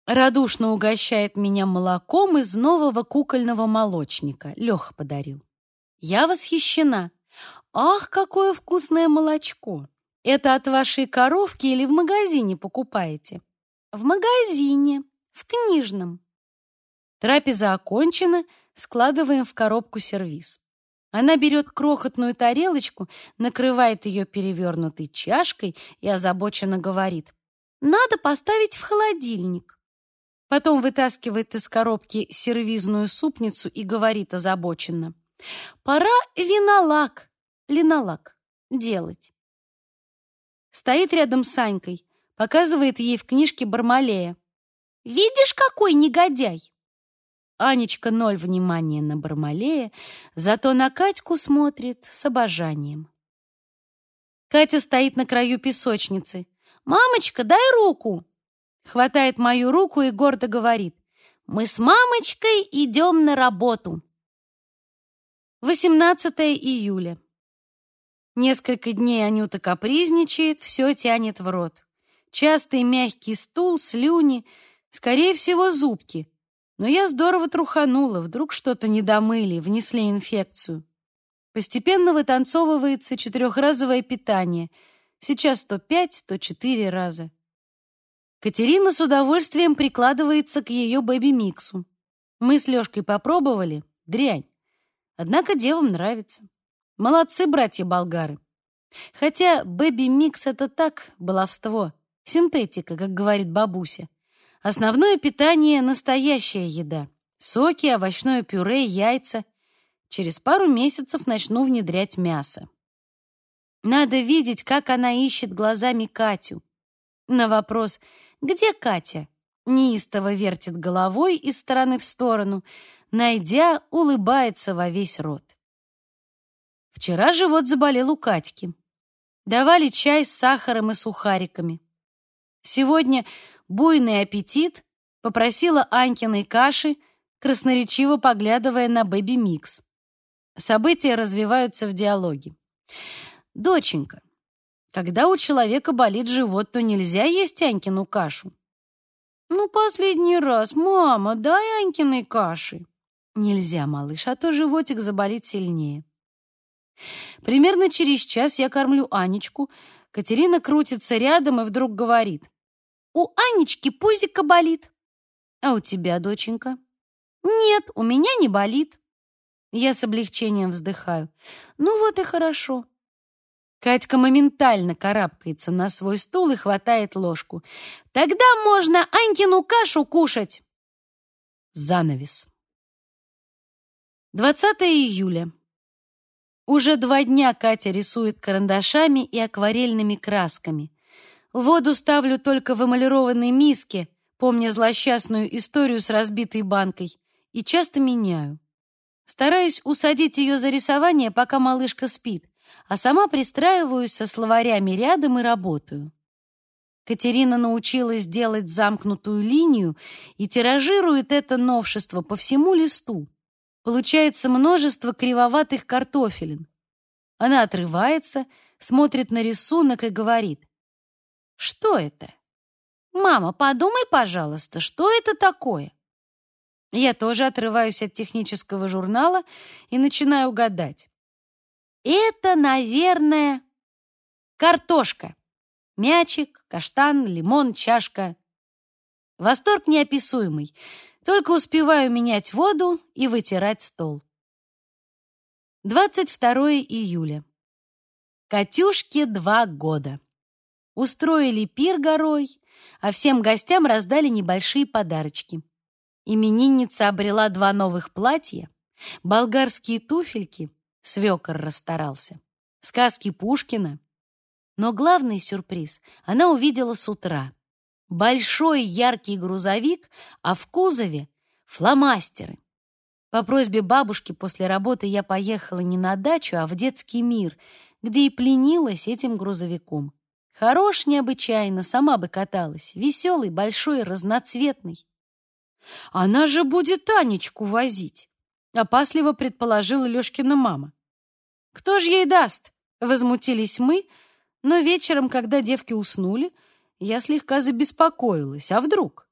Радушно угощает меня молоком из нового кукольного молочника. Леха подарил. Я восхищена. Ах, какое вкусное молочко! Это от вашей коровки или в магазине покупаете? В магазине, в книжном. Трапеза окончена, складываем в коробку сервиз. Она берет крохотную тарелочку, накрывает ее перевернутой чашкой и озабоченно говорит. «Надо поставить в холодильник». Потом вытаскивает из коробки сервизную супницу и говорит озабоченно. «Пора винолак, линолак делать». Стоит рядом с Санькой, показывает ей в книжке Бармалея. «Видишь, какой негодяй!» Анечка ноль внимания на Бармалея, зато на Катьку смотрит с обожанием. Катя стоит на краю песочницы. «Мамочка, дай руку!» Хватает мою руку и гордо говорит. «Мы с мамочкой идем на работу!» 18 июля. Несколько дней Анюта капризничает, все тянет в рот. Частый мягкий стул, слюни, скорее всего, зубки — но я здорово труханула, вдруг что-то не домыли, внесли инфекцию. Постепенно вытанцовывается четырехразовое питание. Сейчас то пять, то четыре раза. Катерина с удовольствием прикладывается к ее бэби-миксу. Мы с Лёшкой попробовали. Дрянь. Однако девам нравится. Молодцы, братья-болгары. Хотя бэби-микс — это так, баловство. Синтетика, как говорит бабуся. Основное питание — настоящая еда. Соки, овощное пюре, яйца. Через пару месяцев начну внедрять мясо. Надо видеть, как она ищет глазами Катю. На вопрос «Где Катя?» неистово вертит головой из стороны в сторону, найдя, улыбается во весь рот. Вчера живот заболел у Катьки. Давали чай с сахаром и сухариками. Сегодня буйный аппетит, попросила Анькиной каши, красноречиво поглядывая на бэби-микс. События развиваются в диалоге. «Доченька, когда у человека болит живот, то нельзя есть Анькину кашу». «Ну, последний раз, мама, дай Анькиной каши». «Нельзя, малыш, а то животик заболит сильнее». Примерно через час я кормлю Анечку. Катерина крутится рядом и вдруг говорит. У Анечки пузико болит. А у тебя, доченька? Нет, у меня не болит. Я с облегчением вздыхаю. Ну вот и хорошо. Катька моментально карабкается на свой стул и хватает ложку. Тогда можно Анькину кашу кушать. Занавес. 20 июля. Уже два дня Катя рисует карандашами и акварельными красками. Воду ставлю только в эмалированной миске, помня злосчастную историю с разбитой банкой, и часто меняю. Стараюсь усадить ее за рисование, пока малышка спит, а сама пристраиваюсь со словарями рядом и работаю. Катерина научилась делать замкнутую линию и тиражирует это новшество по всему листу. Получается множество кривоватых картофелин. Она отрывается, смотрит на рисунок и говорит: что это? Мама, подумай, пожалуйста, что это такое? Я тоже отрываюсь от технического журнала и начинаю гадать. Это, наверное, картошка. Мячик, каштан, лимон, чашка. Восторг неописуемый. Только успеваю менять воду и вытирать стол. 22 июля. Катюшке два года. Устроили пир горой, а всем гостям раздали небольшие подарочки. Именинница обрела два новых платья, болгарские туфельки, свекор расстарался, сказки Пушкина. Но главный сюрприз она увидела с утра. Большой яркий грузовик, а в кузове — фломастеры. По просьбе бабушки после работы я поехала не на дачу, а в детский мир, где и пленилась этим грузовиком. Хорош необычайно, сама бы каталась, веселый, большой, разноцветный. Она же будет Танечку возить, опасливо предположила Лёшкина мама. Кто ж ей даст? Возмутились мы, но вечером, когда девки уснули, я слегка забеспокоилась. А вдруг?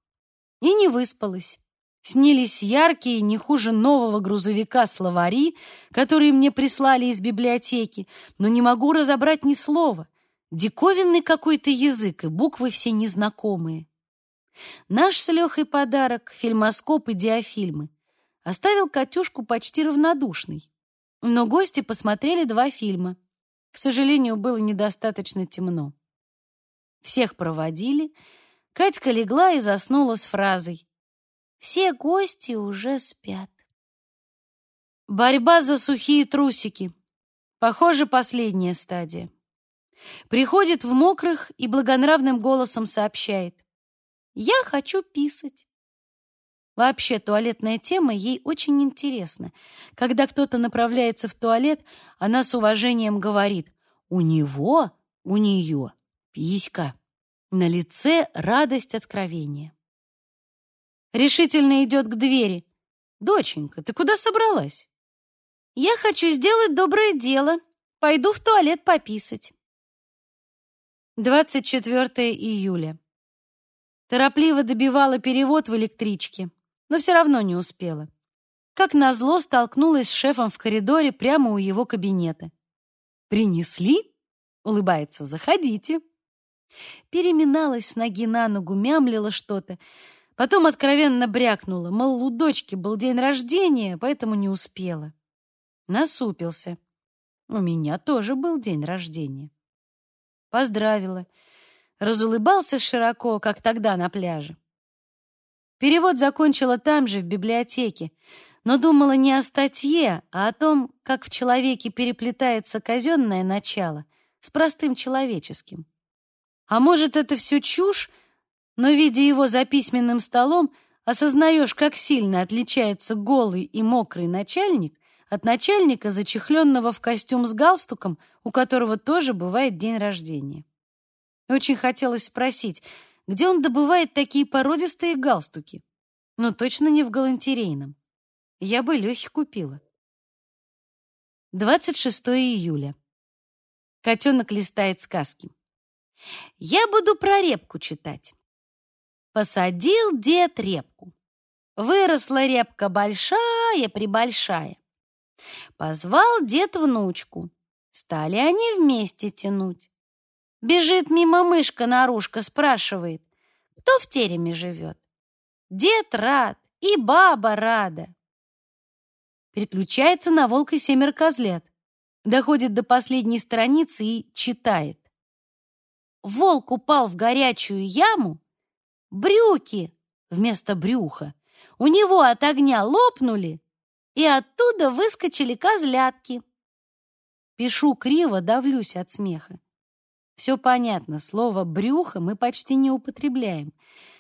И не выспалась. Снились яркие, не хуже нового грузовика словари, которые мне прислали из библиотеки, но не могу разобрать ни слова. Диковинный какой-то язык, и буквы все незнакомые. Наш с Лехой подарок, фильмоскоп и диафильмы, оставил Катюшку почти равнодушной. Но гости посмотрели два фильма. К сожалению, было недостаточно темно. Всех проводили. Катька легла и заснула с фразой «Все гости уже спят». Борьба за сухие трусики. Похоже, последняя стадия. Приходит в мокрых и благонравным голосом сообщает «Я хочу писать». Вообще, туалетная тема ей очень интересна. Когда кто-то направляется в туалет, она с уважением говорит «У него, у нее писька». На лице радость откровения. Решительно идет к двери. «Доченька, ты куда собралась?» «Я хочу сделать доброе дело. Пойду в туалет пописать». 24 июля. Торопливо добивала перевод в электричке, но все равно не успела. Как назло, столкнулась с шефом в коридоре прямо у его кабинета. «Принесли?» — улыбается. «Заходите». Переминалась с ноги на ногу, мямлила что-то. Потом откровенно брякнула, мол, у дочки был день рождения, поэтому не успела. Насупился. У меня тоже был день рождения. Поздравила. Разулыбался широко, как тогда на пляже. Перевод закончила там же, в библиотеке, но думала не о статье, а о том, как в человеке переплетается казенное начало с простым человеческим. А может, это все чушь, но, видя его за письменным столом, осознаешь, как сильно отличается голый и мокрый начальник от начальника, зачехленного в костюм с галстуком, у которого тоже бывает день рождения. Очень хотелось спросить, где он добывает такие породистые галстуки? Но точно не в галантерейном. Я бы Лехе купила. 26 июля. Котенок листает сказки. Я буду про репку читать. Посадил дед репку. Выросла репка большая-пребольшая. Позвал дед внучку. Стали они вместе тянуть. Бежит мимо мышка-нарушка, спрашивает, кто в тереме живет. Дед рад, и баба рада. Переключается на волка семеро козлят. Доходит до последней страницы и читает. Волк упал в горячую яму, брюки вместо брюха у него от огня лопнули, и оттуда выскочили козлятки. Пишу криво, давлюсь от смеха. Все понятно, слово «брюхо» мы почти не употребляем.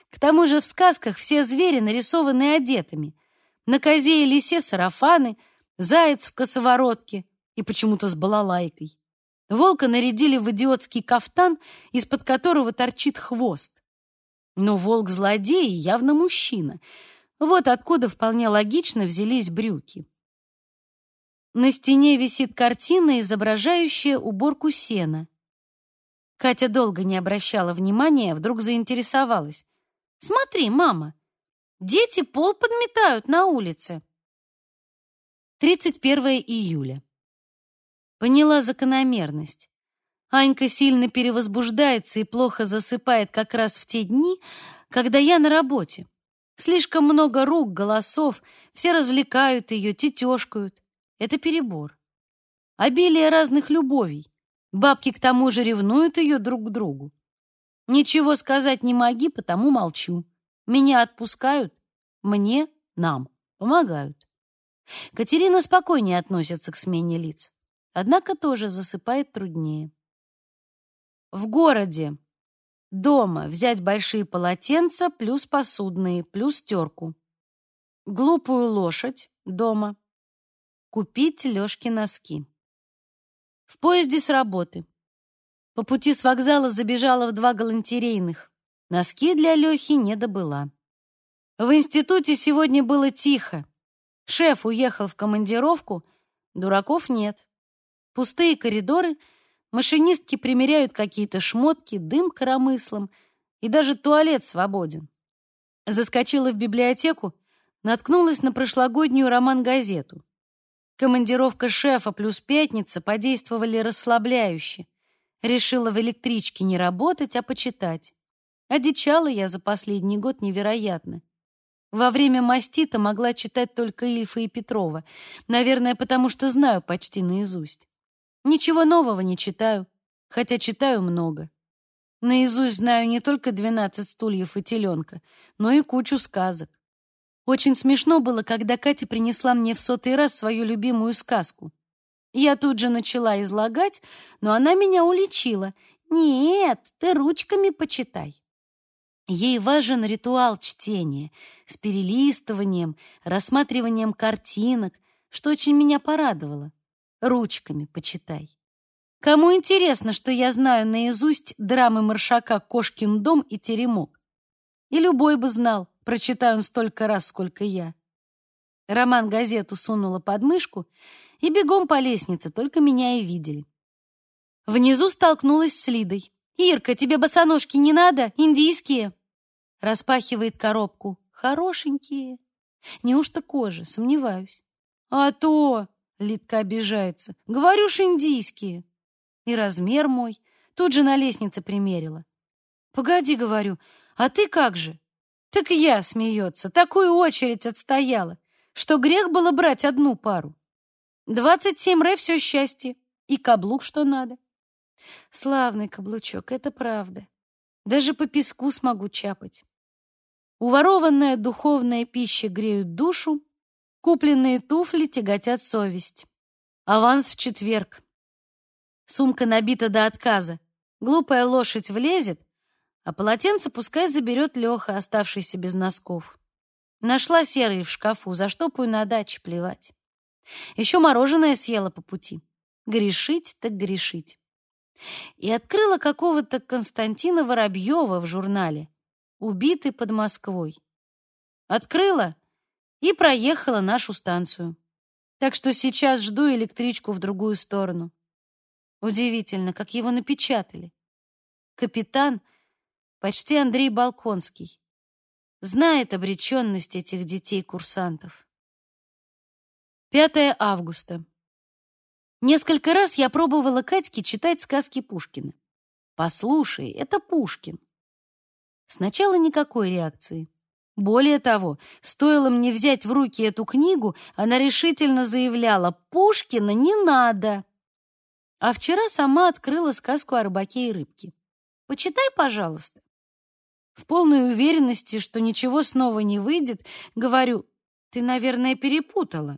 К тому же в сказках все звери нарисованы одетыми. На козе и лисе сарафаны, заяц в косоворотке и почему-то с балалайкой. Волка нарядили в идиотский кафтан, из-под которого торчит хвост. Но волк-злодей явно мужчина. Вот откуда вполне логично взялись брюки. На стене висит картина, изображающая уборку сена. Катя долго не обращала внимания, вдруг заинтересовалась. «Смотри, мама, дети пол подметают на улице». 31 июля. Поняла закономерность. Анька сильно перевозбуждается и плохо засыпает как раз в те дни, когда я на работе. Слишком много рук, голосов, все развлекают ее, тетешкают. Это перебор. Обилие разных любовей. Бабки к тому же ревнуют ее друг к другу. Ничего сказать не моги, потому молчу. Меня отпускают, мне, нам помогают. Катерина спокойнее относится к смене лиц, однако тоже засыпает труднее. В городе дома взять большие полотенца плюс посудные плюс терку. Глупую лошадь дома. Купить Лёшке носки. В поезде с работы. По пути с вокзала забежала в два галантерейных. Носки для Лёхи не добыла. В институте сегодня было тихо. Шеф уехал в командировку, дураков нет. Пустые коридоры, машинистки примеряют какие-то шмотки, дым коромыслом, и даже туалет свободен. Заскочила в библиотеку, наткнулась на прошлогоднюю роман-газету. Командировка шефа плюс пятница подействовали расслабляюще. Решила в электричке не работать, а почитать. Одичала я за последний год невероятно. Во время мастита могла читать только Ильфа и Петрова, наверное, потому что знаю почти наизусть. Ничего нового не читаю, хотя читаю много. Наизусть знаю не только «Двенадцать стульев» и «Теленка», но и кучу сказок. Очень смешно было, когда Катя принесла мне в сотый раз свою любимую сказку. Я тут же начала излагать, но она меня уличила. «Нет, ты ручками почитай». Ей важен ритуал чтения с перелистыванием, рассматриванием картинок, что очень меня порадовало. Ручками почитай. Кому интересно, что я знаю наизусть драмы Маршака «Кошкин дом» и «Теремок»? И любой бы знал, прочитаю он столько раз, сколько я. Роман газету сунула под мышку и бегом по лестнице, только меня и видели. Внизу столкнулась с Лидой. «Ирка, тебе босоножки не надо? Индийские?» Распахивает коробку. «Хорошенькие». Неужто кожа? Сомневаюсь. «А то!» — Лидка обижается. «Говорю ж индийские». И размер мой. Тут же на лестнице примерила. «Погоди, — говорю, — а ты как же?» «Так я, — смеется, — такую очередь отстояла, что грех было брать одну пару. Двадцать семь ре — все счастье, и каблук что надо. Славный каблучок, это правда. Даже по песку смогу чапать. Уворованная духовная пища греют душу, купленные туфли тяготят совесть. Аванс в четверг. Сумка набита до отказа. Глупая лошадь влезет, а полотенце пускай заберет Леха, оставшийся без носков. Нашла серые в шкафу, заштопаю на даче, плевать. Еще мороженое съела по пути. Грешить так грешить и открыла какого-то Константина Воробьева в журнале «Убитый под Москвой». Открыла и проехала нашу станцию. Так что сейчас жду электричку в другую сторону. Удивительно, как его напечатали. Капитан почти Андрей Балконский. Знает обреченность этих детей-курсантов. 5 августа. Несколько раз я пробовала Катьке читать сказки Пушкина. «Послушай, это Пушкин». Сначала никакой реакции. Более того, стоило мне взять в руки эту книгу, она решительно заявляла «Пушкина не надо». А вчера сама открыла сказку о рыбаке и рыбке. «Почитай, пожалуйста». В полной уверенности, что ничего снова не выйдет, говорю, «Ты, наверное, перепутала».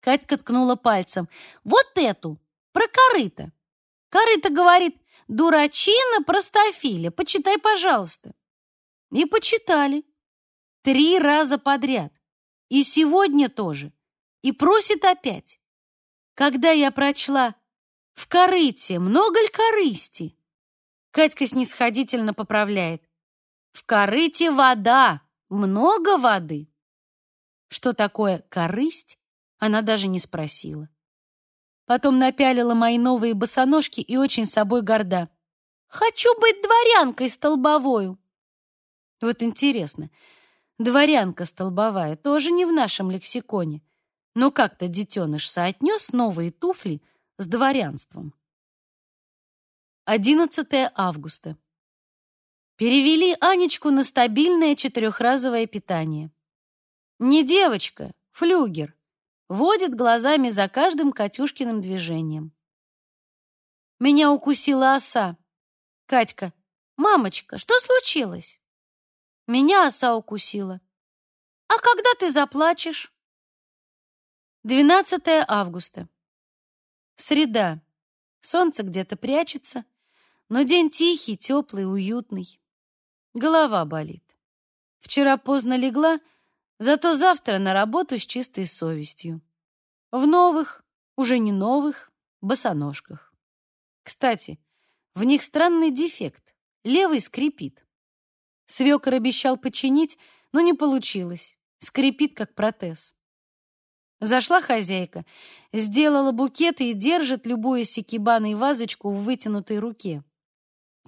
Катька ткнула пальцем. «Вот эту! Про корыто!» Корыто говорит, «Дурачина простофиля, почитай, пожалуйста». И почитали. Три раза подряд. И сегодня тоже. И просит опять. Когда я прочла «В корыте много ль корысти?» Катька снисходительно поправляет. «В корыте вода, много воды». Что такое корысть, она даже не спросила. Потом напялила мои новые босоножки и очень собой горда. «Хочу быть дворянкой столбовою!» Вот интересно, дворянка столбовая тоже не в нашем лексиконе. Но как-то детеныш соотнес новые туфли с дворянством. 11 августа. Перевели Анечку на стабильное четырехразовое питание. Не девочка, флюгер, водит глазами за каждым Катюшкиным движением. Меня укусила оса. Катька, мамочка, что случилось? Меня оса укусила. А когда ты заплачешь? 12 августа. Среда. Солнце где-то прячется, но день тихий, теплый, уютный. Голова болит. Вчера поздно легла, зато завтра на работу с чистой совестью. В новых, уже не новых, босоножках. Кстати, в них странный дефект. Левый скрипит. Свекор обещал починить, но не получилось. Скрипит, как протез. Зашла хозяйка, сделала букет и держит, любую сикибаной вазочку в вытянутой руке.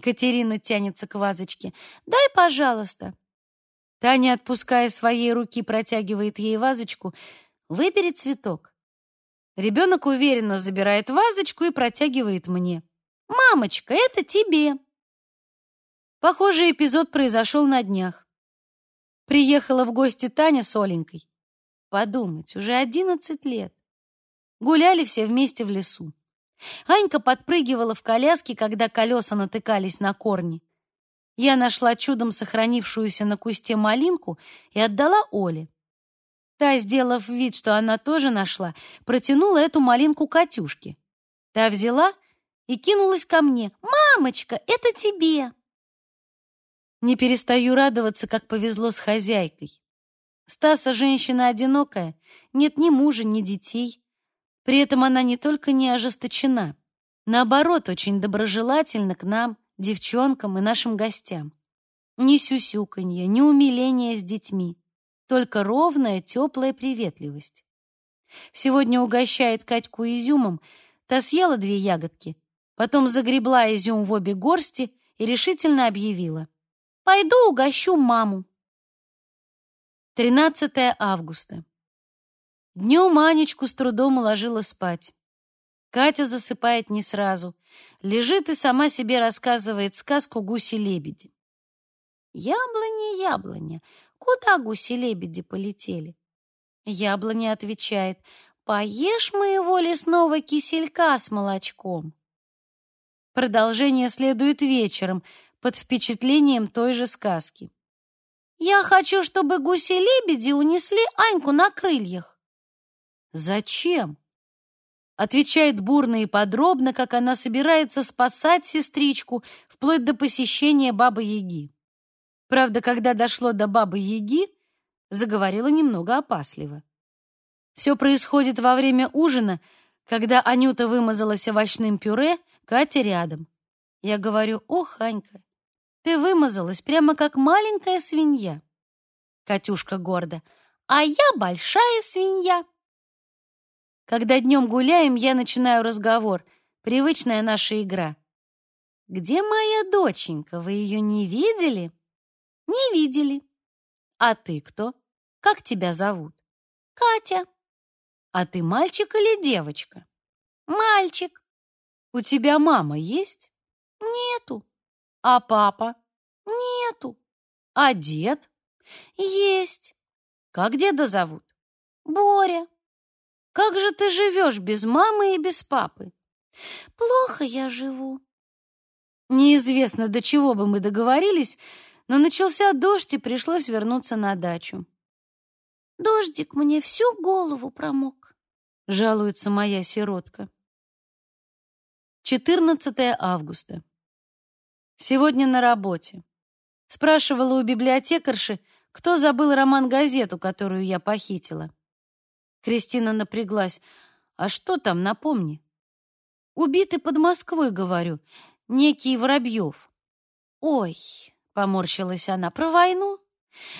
Катерина тянется к вазочке. «Дай, пожалуйста». Таня, отпуская своей руки, протягивает ей вазочку. «Выбери цветок». Ребенок уверенно забирает вазочку и протягивает мне. «Мамочка, это тебе». Похожий эпизод произошел на днях. Приехала в гости Таня с Оленькой. Подумать, уже одиннадцать лет. Гуляли все вместе в лесу. Анька подпрыгивала в коляске, когда колеса натыкались на корни. Я нашла чудом сохранившуюся на кусте малинку и отдала Оле. Та, сделав вид, что она тоже нашла, протянула эту малинку Катюшке. Та взяла и кинулась ко мне. «Мамочка, это тебе!» Не перестаю радоваться, как повезло с хозяйкой. Стаса женщина одинокая, нет ни мужа, ни детей. При этом она не только не ожесточена, наоборот, очень доброжелательна к нам, девчонкам и нашим гостям. Ни сюсюканье, ни умиление с детьми, только ровная, теплая приветливость. Сегодня угощает Катьку изюмом, та съела две ягодки, потом загребла изюм в обе горсти и решительно объявила. «Пойду угощу маму». 13 августа. Днем Анечку с трудом уложила спать. Катя засыпает не сразу. Лежит и сама себе рассказывает сказку «Гуси-лебеди». «Яблони, яблоня, куда гуси-лебеди полетели?» Яблоня отвечает «Поешь моего лесного киселька с молочком». Продолжение следует вечером, под впечатлением той же сказки. «Я хочу, чтобы гуси-лебеди унесли Аньку на крыльях». Зачем? Отвечает бурно и подробно, как она собирается спасать сестричку вплоть до посещения Бабы-Яги. Правда, когда дошло до Бабы-Яги, заговорила немного опасливо. Все происходит во время ужина, когда Анюта вымазалась овощным пюре, Катя рядом. Я говорю, ох, Анька, ты вымазалась прямо как маленькая свинья. Катюшка гордо, а я большая свинья. Когда днем гуляем, я начинаю разговор. Привычная наша игра. «Где моя доченька? Вы ее не видели?» «Не видели». «А ты кто? Как тебя зовут?» «Катя». «А ты мальчик или девочка?» «Мальчик». «У тебя мама есть?» «Нету». «А папа?» «Нету». «А дед?» «Есть». «Как деда зовут?» «Боря». Как же ты живешь без мамы и без папы? Плохо я живу. Неизвестно, до чего бы мы договорились, но начался дождь, и пришлось вернуться на дачу. Дождик мне всю голову промок, жалуется моя сиротка. 14 августа. Сегодня на работе. Спрашивала у библиотекарши, кто забыл роман-газету, которую я похитила. Кристина напряглась. «А что там, напомни?» «Убитый под Москвой, говорю, некий Воробьев». «Ой», — поморщилась она, — «про войну?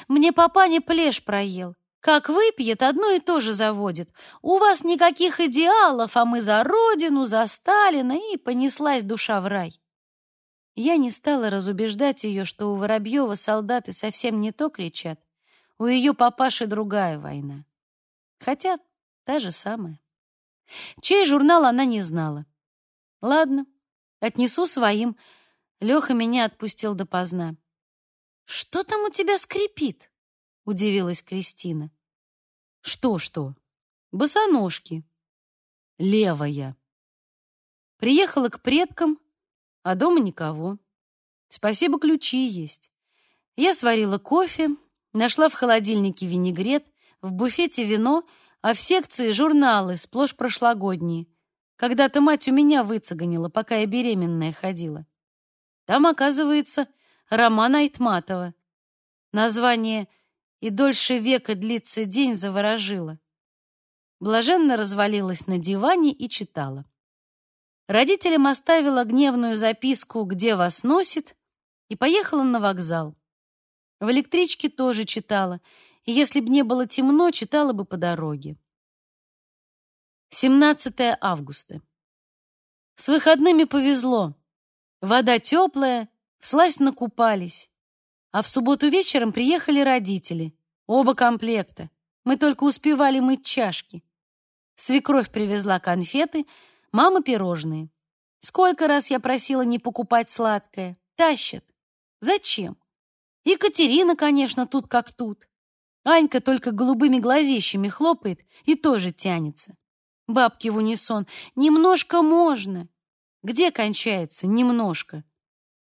Мне папаня плешь проел. Как выпьет, одно и то же заводит. У вас никаких идеалов, а мы за родину, за Сталина, и понеслась душа в рай». Я не стала разубеждать ее, что у Воробьева солдаты совсем не то кричат. У ее папаши другая война. Хотя та же самая. Чей журнал она не знала. Ладно, отнесу своим. Леха меня отпустил допоздна. «Что там у тебя скрипит?» — удивилась Кристина. «Что-что?» «Босоножки». «Левая». Приехала к предкам, а дома никого. Спасибо, ключи есть. Я сварила кофе, нашла в холодильнике винегрет, в буфете вино, а в секции журналы, сплошь прошлогодние. Когда-то мать у меня выцеганила, пока я беременная ходила. Там, оказывается, роман Айтматова. Название «И дольше века длится день» заворожило. Блаженно развалилась на диване и читала. Родителям оставила гневную записку «Где вас носит?» и поехала на вокзал. В электричке тоже читала, и если б не было темно, читала бы по дороге. 17 августа. С выходными повезло. Вода теплая, всласть накупались. А в субботу вечером приехали родители. Оба комплекта. Мы только успевали мыть чашки. Свекровь привезла конфеты, мама пирожные. Сколько раз я просила не покупать сладкое. Тащат. Зачем? Екатерина, конечно, тут как тут. Анька только голубыми глазищами хлопает и тоже тянется. Бабки в унисон. Немножко можно. Где кончается немножко?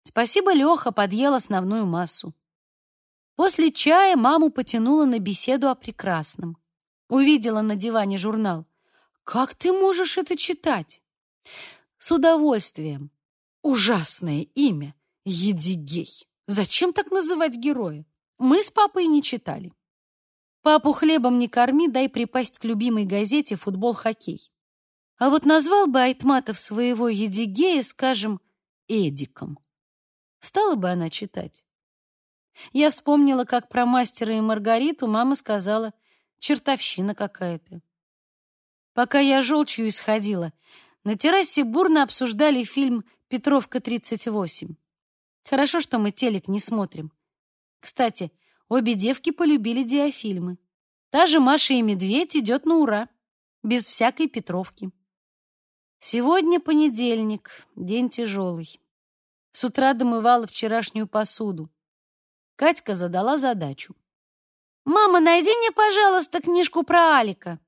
Спасибо, Леха подъел основную массу. После чая маму потянула на беседу о прекрасном. Увидела на диване журнал. «Как ты можешь это читать?» «С удовольствием. Ужасное имя. Едигей. Зачем так называть героя? Мы с папой не читали. Папу хлебом не корми, дай припасть к любимой газете «Футбол-хоккей». А вот назвал бы Айтматов своего Едигея, скажем, Эдиком. Стала бы она читать. Я вспомнила, как про мастера и Маргариту мама сказала, чертовщина какая-то. Пока я желчью исходила, на террасе бурно обсуждали фильм «Петровка-38». Хорошо, что мы телек не смотрим. Кстати, обе девки полюбили диафильмы. Та же Маша и Медведь идет на ура, без всякой Петровки. Сегодня понедельник, день тяжелый. С утра домывала вчерашнюю посуду. Катька задала задачу. «Мама, найди мне, пожалуйста, книжку про Алика».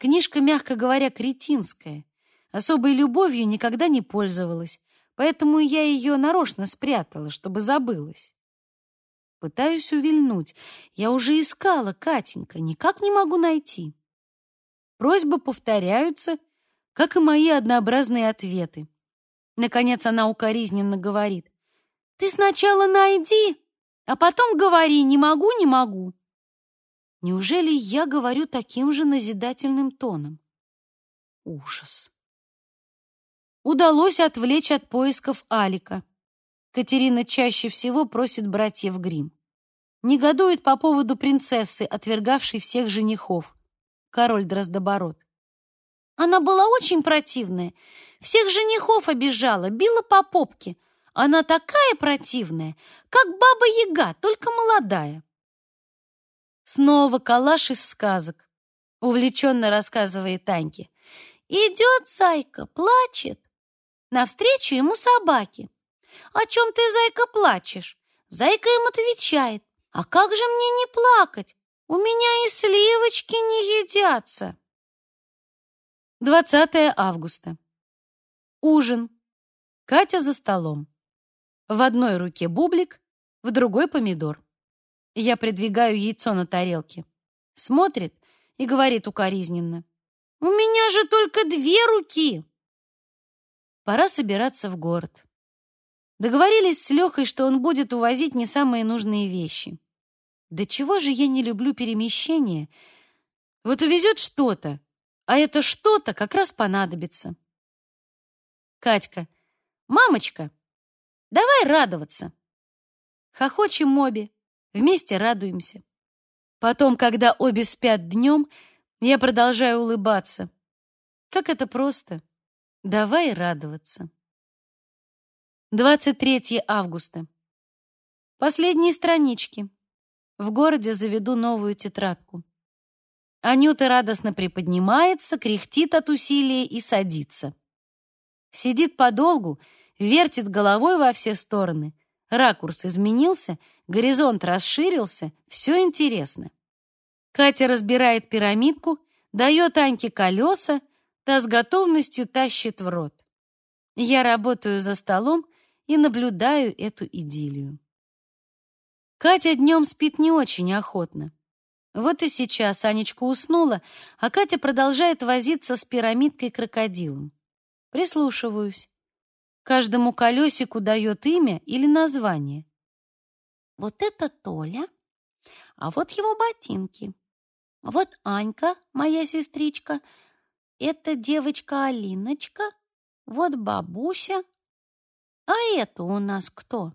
Книжка, мягко говоря, кретинская. Особой любовью никогда не пользовалась, поэтому я ее нарочно спрятала, чтобы забылась. Пытаюсь увильнуть. Я уже искала, Катенька, никак не могу найти. Просьбы повторяются, как и мои однообразные ответы. Наконец она укоризненно говорит. «Ты сначала найди, а потом говори, не могу, не могу». Неужели я говорю таким же назидательным тоном? Ужас удалось отвлечь от поисков Алика. Катерина чаще всего просит братьев Грим. Негодует по поводу принцессы, отвергавшей всех женихов. Король Дроздобород. Она была очень противная. Всех женихов обижала, била по попке. Она такая противная, как баба-яга, только молодая. Снова калаш из сказок. Увлеченно рассказывает Таньке. Идет зайка, плачет. Навстречу ему собаки. «О чем ты, зайка, плачешь?» Зайка им отвечает. «А как же мне не плакать? У меня и сливочки не едятся». 20 августа. Ужин. Катя за столом. В одной руке бублик, в другой помидор. Я придвигаю яйцо на тарелке. Смотрит и говорит укоризненно. «У меня же только две руки!» Пора собираться в город. Договорились с Лехой, что он будет увозить не самые нужные вещи. Да чего же я не люблю перемещения? Вот увезет что-то, а это что-то как раз понадобится. Катька, мамочка, давай радоваться. Хохочем обе, вместе радуемся. Потом, когда обе спят днем, я продолжаю улыбаться. Как это просто. Давай радоваться. 23 августа. Последние странички. В городе заведу новую тетрадку. Анюта радостно приподнимается, кряхтит от усилия и садится. Сидит подолгу, вертит головой во все стороны. Ракурс изменился, горизонт расширился, все интересно. Катя разбирает пирамидку, дает Аньке колеса, та с готовностью тащит в рот. Я работаю за столом и наблюдаю эту идиллию. Катя днем спит не очень охотно. Вот и сейчас Анечка уснула, а Катя продолжает возиться с пирамидкой-крокодилом. Прислушиваюсь. Каждому колесику дает имя или название. Вот это Толя, а вот его ботинки. Вот Анька, моя сестричка, это девочка Алиночка, вот бабуся. А это у нас кто?